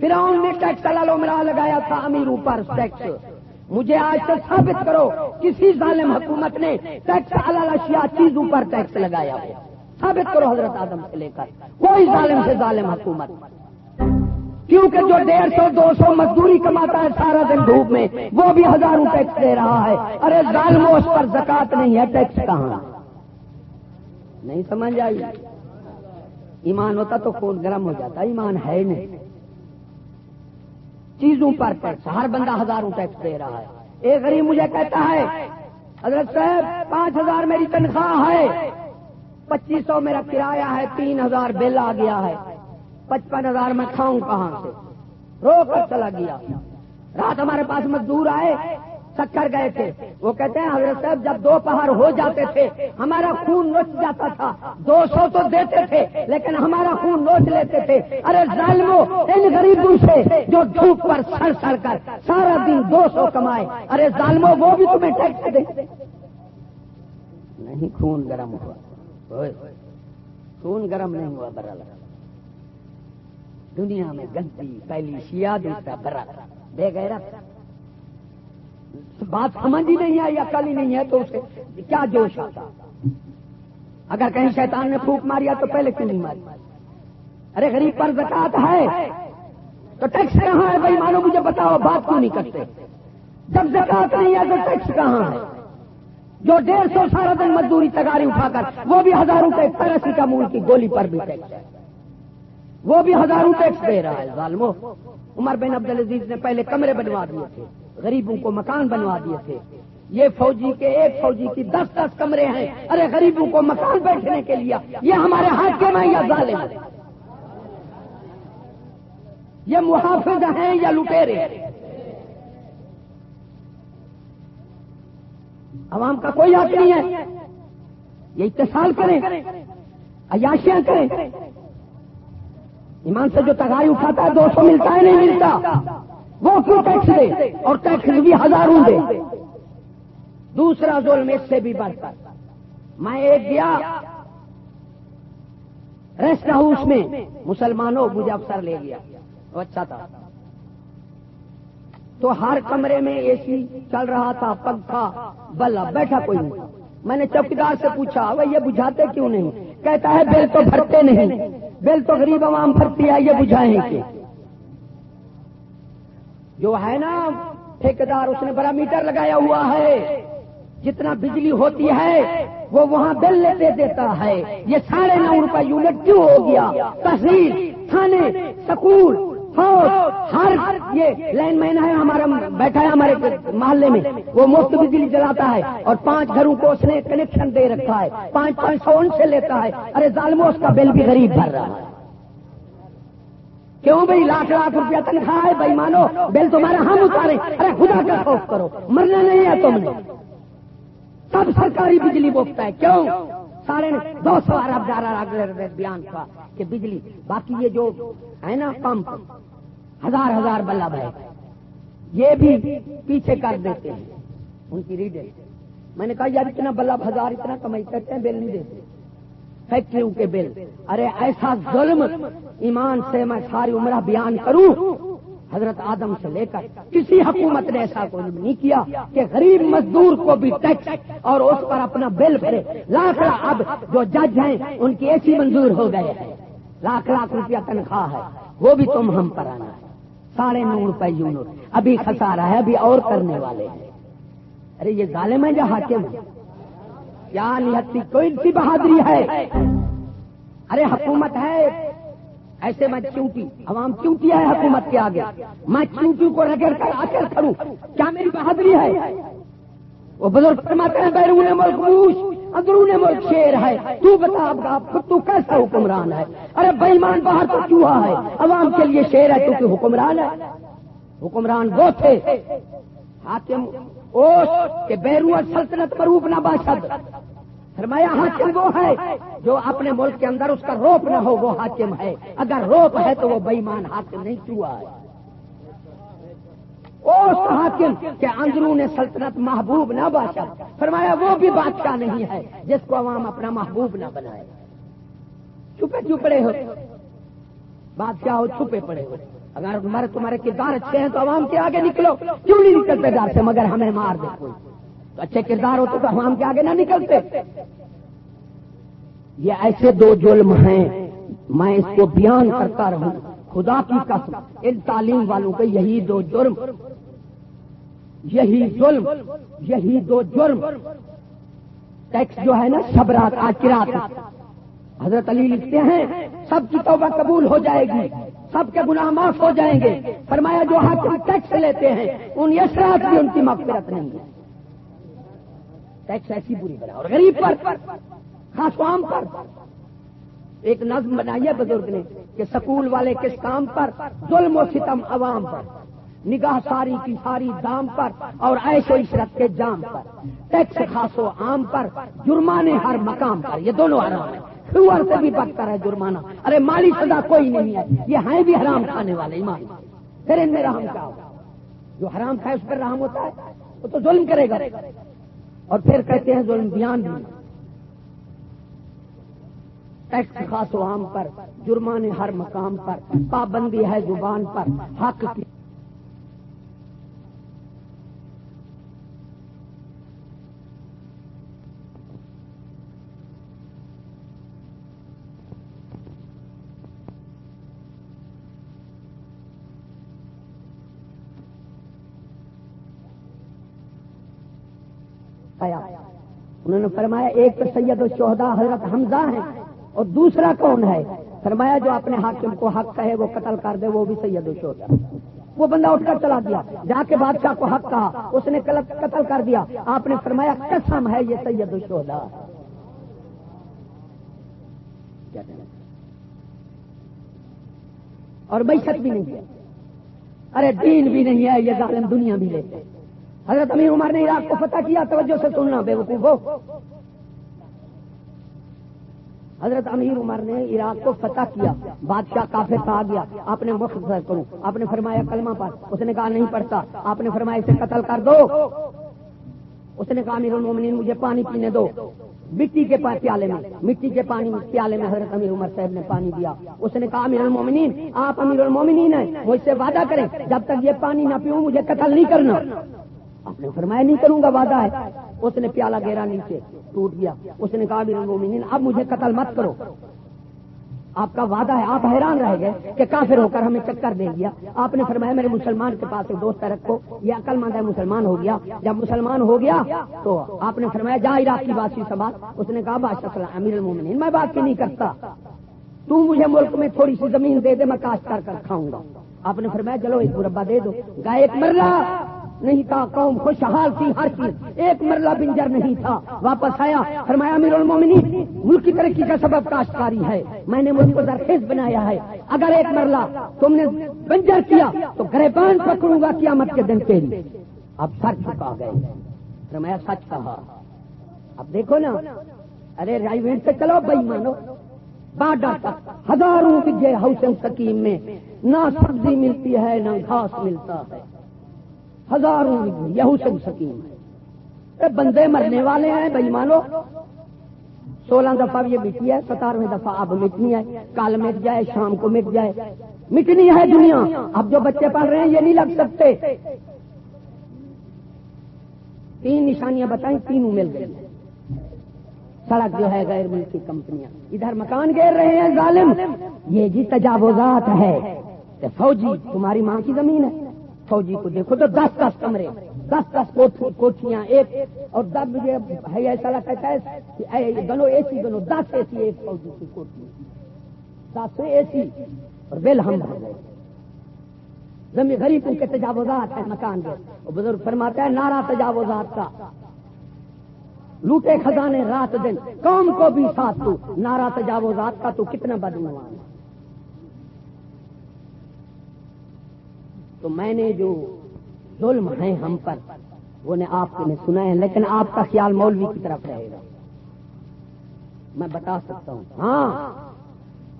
فرعون نے ٹیکس لالو مرا لگایا تھا، امیر اوپر ٹیکس مجھے آج تک ثابت کرو، کسی ظالم حکومت نے ٹیکس اشیاء چیزوں پر ٹیکس لگایا ہو۔ ثابت کرو حضرت آدم سے لے کر۔ کوئی ظالم سے ظالم حکومت۔ کیونکہ جو ڈیڑھ سو، دو سو مزدوری کماتا ہے سارا دن دھوپ میں، وہ بھی ہزاروں ٹیکس دے رہا ہے۔ ارے ظالم اس پر زکات نہیں ہے، ٹیکس کہاں؟ نہیں سمجھ آئی؟ ایمان ہوتا تو خون گرم ہو جاتا، ایمان ہے نہیں۔ چیزوں پر ٹیکس ہر بندہ ہزاروں ٹیکس دے رہا ہے۔ ایک غریب مجھے کہتا ہے، حضرت صاحب، پانچ ہزار میری تنخواہ ہے۔ پچیس سو میرا کرایہ ہے، تین ہزار بل آ گیا ہے۔ پچپن ہزار میں کھاؤں کہاں سے؟ رو کر چلا گیا۔ رات ہمارے پاس مزدور آئے۔ چکر گئے تھے۔ وہ کہتے ہیں، حضرت صاحب، جب دو پہاڑ ہو جاتے تھے، ہمارا خون نوچ جاتا تھا۔ دو سو تو دیتے تھے، لیکن ہمارا خون نوچ لیتے تھے۔ ارے ظالمو، ان غریبوں سے جو دھوپ پر سڑ سڑ کر سارا دن دو سو کمائے۔ ارے ظالمو، وہ بھی تمہیں ٹیکس دے۔ نہیں، خون گرم ہوا۔ خون گرم نہیں ہوا، برا لگا۔ دنیا میں گندی، پہلی شیا دوسرا برا۔ بے گہرا بات سمجھ ہی نہیں ہے یا کل ہی نہیں ہے تو اسے کیا جوش آتا؟ اگر کہیں شیطان نے پھوک ماریا تو پہلے کیوں نہیں ماری؟ ارے غریب پر زکات ہے، تو ٹیکس کہاں ہے؟ بھائی مانو مجھے بتاؤ، بات کیوں نہیں کرتے؟ جب زکات نہیں ہے تو ٹیکس کہاں ہے؟ جو ڈیڑھ سو سارا دن مزدوری تگاری اٹھا کر، وہ بھی ہزاروں ٹیکس ترسی کا مول کی گولی پر بھی ٹیکس ہے۔ وہ بھی ہزاروں ٹیکس دے رہا ہے، ظالمو۔ عمر بن عبد العزیز نے پہلے کمرے بنوا دیے تھے۔ غریبوں کو مکان بنوا دیے تھے۔ یہ فوجی کے ایک فوجی کی دس دس کمرے ہیں۔ ارے غریبوں کو مکان بیٹھنے کے لیے یہ ہمارے ہاتھ کے میں یا ظالم؟ یہ محافظ ہیں یا لٹیرے؟ عوام کا کوئی حق نہیں ہے۔ یہ اتصال کریں، عیاشیاں کریں۔ ایمان سے جو تگائی اٹھاتا ہے دو سو ملتا ہے، نہیں ملتا۔ وہ کیوں ٹیکس دے اور ٹیکس بھی ہزاروں دے۔ دوسرا ظلم اس سے بھی بڑھ کر میں ایک گیا ریسٹ ہاؤس میں مسلمانوں مجھے افسر لے گیا۔ اچھا تھا۔ تو ہر کمرے میں اے سی چل رہا تھا، پنکھا، بلا، بیٹھا کوئی نہیں۔ میں نے چوکیدار سے پوچھا وہ یہ بجھاتے کیوں نہیں؟ کہتا ہے، بل تو بھرتے نہیں۔ بل تو غریب عوام بھرتی ہے، یہ بجھائیں کہ جو ہے نا ٹھیکیدار اس نے بڑا میٹر لگایا ہوا ہے۔ جتنا بجلی ہوتی ہے، وہ وہاں بل لیتے دیتا ہے۔ یہ ساڑھے نو روپے یونٹ کیوں ہو گیا؟ تحصیل، تھانے، سکول ہر یہ لائن مین ہے ہمارا، بیٹھا ہے ہمارے محلے میں۔ وہ مفت بجلی جلاتا ہے اور پانچ گھروں کو اس نے کنیکشن دے رکھا ہے۔ پانچ پانچ سو ان سے لیتا ہے۔ ارے ظالمو اس کا بل بھی غریب بھر رہا ہے۔ کیوں بھائی لاکھ لاکھ روپیہ تنخواہ ہے؟ بھائی مانو، بل تمہارا ہم ہاں اتارے ارے خدا کا خوف کرو۔ مرنا نہیں ہے تم نے سب سرکاری بجلی بوکتا ہے۔ کیوں؟ سارے دو سو ارب ارب بیان کا کہ بجلی، باقی یہ جو ہے نا پمپ، ہزار ہزار بلب ہے، یہ بھی پیچھے کر دیتے ہیں۔ ان کی ریڈنگ میں نے کہا، یار اتنا بلب ہزار اتنا کمائی کرتے ہیں، بل نہیں دیتے۔ فیکٹریوں کے بل۔ ارے ایسا ظلم، ایمان سے میں ساری عمرہ بیان کروں۔ حضرت آدم سے لے کر کسی حکومت نے ایسا کوئی نہیں کیا کہ غریب مزدور کو بھی ٹیکس اور اس پر اپنا بل بھرے۔ لاکھ اب جو جج ہیں، ان کی ایسی منظور ہو گئے ہیں۔ لاکھ لاکھ روپیہ تنخواہ ہے۔ وہ بھی تم ہم پر آنا ہے۔ ساڑھے نو روپئے یونٹ۔ ابھی خسارا ہے، ابھی اور کرنے والے ہیں۔ ارے یہ ظالم ہے یا حاکم ہے یعنی کیا نہتی کوئی سی بہادری ہے؟ ارے حکومت ہے۔ ایسے میں چونٹی، عوام چونٹی ہے حکومت کے آگے۔ میں چونٹی کو رگڑ کر آ کر کروں۔ کیا میری بہادری ہے؟ وہ بزرگ فرماتے ہیں، بیرون ملک موش، اندرون ملک شیر ہے۔ تو بتا آپ خود تو کیسا حکمران ہے؟ ارے بےمان باہر تو چوہا ہے۔ عوام کے لیے شیر ہے کیونکہ حکمران ہے۔ حکمران وہ تھے۔ حاکم اوش کہ بیرون سلطنت پر نہ باشد۔ فرمایا حاکم وہ ہے۔ جو اپنے ملک کے اندر اس کا روپ نہ ہو، وہ حاکم ہے۔ اگر روپ ہے تو وہ بےمان حاکم نہیں چوا ہے اس حاکم کے اندرون سلطنت محبوب نہ باشد فرمایا، وہ بھی بادشاہ نہیں ہے جس کو عوام اپنا محبوب نہ بنائے۔ چھپے چھپڑے ہو؟ بادشاہ ہو، چھپے پڑے ہو۔ اگر تمہارے تمہارے کردار اچھے ہیں تو عوام کے آگے نکلو۔ کیوں نہیں نکلتے ڈر سے؟ مگر ہمیں مار دے کوئی۔ تو اچھے کردار ہوتے تو عوام کے آگے نہ نکلتے۔ یہ ایسے دو ظلم ہیں، میں اس کو بیان کرتا رہوں۔ خدا کی قسم، ان تعلیم والوں کے یہی دو جرم۔ یہی ظلم، یہی دو جرم۔ ٹیکس جو ہے نا سبرات آچرات حضرت علی لکھتے ہیں، سب کی توبہ قبول ہو جائے گی، سب کے گناہ معاف ہو جائیں گے۔ فرمایا جو حاکم ٹیکس لیتے ہیں، ان یشرات بھی ان کی مغفرت نہیں ہے۔ ٹیکس ایسی بری بنا اور غریب پر، خاص عام پر۔ ایک نظم بنائی ہے بزرگ نے کہ سکول والے کس کام پر؟ ظلم و ستم عوام پر۔ نگاہ ساری کی ساری دام پر اور ایسے عشرت کے جام پر۔ ٹیکس خاص و عام پر، جرمانے ہر مقام پر۔ یہ دونوں حرام ہیں۔ سور سے بھی بدتر ہے جرمانہ۔ ارے مالی سزا کوئی نہیں ہے۔ یہ ہیں بھی حرام کھانے والے ایمان۔ پھر ان میں رحم کیا ہوگا جو حرام کھائے اس پر رحم ہوتا ہے، وہ تو ظلم کرے گا۔ اور پھر کہتے ہیں ظلم بیان بھی ٹیکس خاص و عام پر، جرمانے ہر مقام پر، پابندی ہے زبان پر، حق کی۔ انہوں نے فرمایا، ایک تو سید و شہدا حضرت حمزہ ہیں اور دوسرا کون ہے؟ فرمایا، جو اپنے حاکم کو حق کہے، وہ قتل کر دے، وہ بھی سید و شہدا وہ بندہ اٹھ کر چلا دیا جا کے بادشاہ کو حق کہا، اس نے قتل کر دیا۔ آپ نے فرمایا، قسم ہے یہ سید و شہدا اور معیشت بھی نہیں ہے۔ ارے دین بھی نہیں ہے، یہ ظالم دنیا بھی لیتے حضرت امیر عمر نے عراق کو فتح کیا، توجہ سے سننا، بے وقوف حضرت امیر عمر نے عراق کو فتح کیا، بادشاہ کافی آ گیا۔ آپ نے مختصر کروں آپ نے فرمایا کلمہ پر اس نے کہا نہیں پڑتا آپ نے فرمایا اسے قتل کر دو۔ اس نے کہا، امیر المومنین، مجھے پانی پینے دو۔ مٹی کے پیالے میں۔ مٹی کے پانی پیالے میں حضرت امیر عمر صاحب نے پانی دیا۔ اس نے کہا، امیر المومنین، آپ امیر المومنین ہیں، مجھ سے وعدہ کریں، جب تک یہ پانی نہ پیوں، مجھے قتل نہیں کرنا۔ آپ نے فرمایا، نہیں کروں گا وعدہ ہے. اس نے پیالہ گیرا نیچے، ٹوٹ گیا۔ اس نے کہا بھی اب مجھے قتل مت کرو۔ آپ کا وعدہ ہے، آپ حیران رہ گئے کہ کافر ہو کر ہمیں چکر دے دیا۔ آپ نے فرمایا، میرے مسلمان کے پاس ایک دوست رکھو۔ یہ عقل مند ہے، مسلمان ہو گیا۔ جب مسلمان ہو گیا تو آپ نے فرمایا، جا عراق کی بات سی سوال۔ اس نے کہا، بادشاہ امیر المومنین، میں بات کی نہیں کرتا؟ تو مجھے ملک میں تھوڑی سی زمین دے دے، میں کاشت کر کر کھاؤں گا۔ آپ نے فرمایا، چلو، ایک مربع دے دو۔ گائے ایک مرلہ۔ نہیں تھا، قوم خوشحال تھی ہر چیز۔ ایک مرلہ بنجر نہیں تھا۔ واپس آیا، فرمایا، امیر المومنی ملک کی ترقی کا سبب کاشتکاری ہے۔ میں نے ملک کو درخیز بنایا ہے۔ اگر ایک مرلہ تم نے بنجر کیا، تو گریبان پکڑوں گا قیامت کے دن تیری۔ اب سر چکا گئے۔ فرمایا، سچ کہا۔ اب دیکھو نا۔ ارے رائیویٹ سے چلو بھائی، مانو۔ بارڈر تک۔ ہزاروں بجے ہاؤسنگ سکیم میں۔ نہ سبزی ملتی ہے، نہ گھاس ملتا ہے۔ ہزاروں یہ حسن سکیم ہے بندے مرنے والے ہیں بھائی مانو سولہ دفعہ یہ مٹی ہے، ستارویں دفعہ اب مٹنی ہے۔ کل مٹ جائے، شام کو مٹ جائے۔ مٹنی ہے دنیا۔ اب جو بچے پڑھ رہے ہیں، یہ نہیں لگ سکتے۔ تین نشانیاں بتائیں، تینوں مل گئی سڑک جو ہے، غیر ملکی کمپنیاں۔ ادھر مکان گیر رہے ہیں، ظالم۔ یہ جی تجاوزات ہے۔ فوجی، تمہاری ماں کی زمین ہے۔ فوجی کو دیکھو، تو دس دس کمرے، دس دس کوٹیاں ایک، اور دب ہے ایسا لگتا ہے بنو اے سی بنو دس اے سی ایک فوجی کی کوٹی دس اے سی اور بل ہم زمین غریبوں کے تجاوزات ہے مکان کے بزرگ فرماتا ہے نارا تجاوزات کا۔ لوٹے خزانے رات دن، قوم کو بھی ساتھ تو نارا تجاوزات کا تو کتنا بدنوان ہے۔ تو میں نے جو ظلم ہیں ہم پر، وہ نے آپ نے سنا ہے، لیکن آپ کا خیال مولوی کی طرف رہے گا۔ میں بتا سکتا ہوں۔ ہاں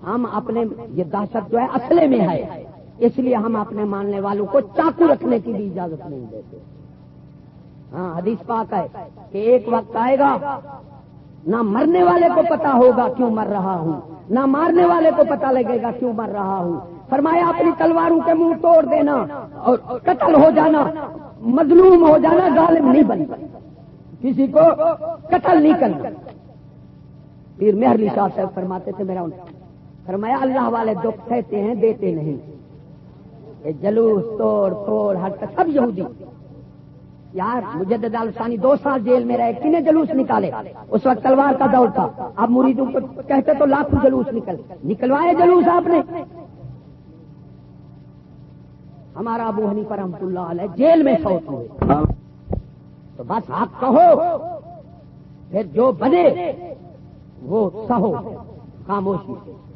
ہم اپنے، یہ دہشت جو ہے اصلے میں ہے، اس لیے ہم اپنے ماننے والوں کو چاقو رکھنے کی بھی اجازت نہیں دیتے۔ ہاں حدیث پاک ہے کہ ایک وقت آئے گا، نہ مرنے والے کو پتا ہوگا کیوں مر رہا ہوں، نہ مارنے والے کو پتا لگے گا کیوں مر رہا ہوں۔ فرمایا، اپنی تلواروں کے منہ توڑ دینا اور قتل ہو جانا، مظلوم ہو جانا غالب نہیں بن کسی کو قتل نہیں کرنا۔ پھر مہرلی شاہ صاحب فرماتے تھے میرا فرمایا، اللہ والے دکھ کہتے ہیں، دیتے نہیں۔ یہ جلوس، توڑ توڑ، ہر سب یہودی۔ یار، مجدد الفانی دو سال جیل میں رہے، کنے جلوس نکالے؟ اس وقت تلوار کا دور تھا۔ اب مریدوں کو کہتے تو لاکھوں جلوس نکل، نکلوائے جلوس آپ نے۔ ہمارا ابو پر رحمت اللہ علیہ جیل میں فوت ہوئے۔ تو بس آپ کہو، پھر جو بنے، وہ سہو، خاموشی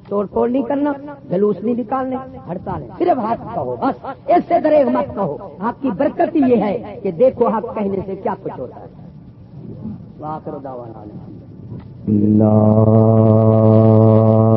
توڑ توڑ نہیں کرنا، جلوس نہیں نکالنے ہڑتال صرف حق کہو، بس۔ اس سے مت کہو۔ آپ کی برکت یہ ہے کہ دیکھو حق کہنے سے کیا کچھ ہوتا ہے اللہ۔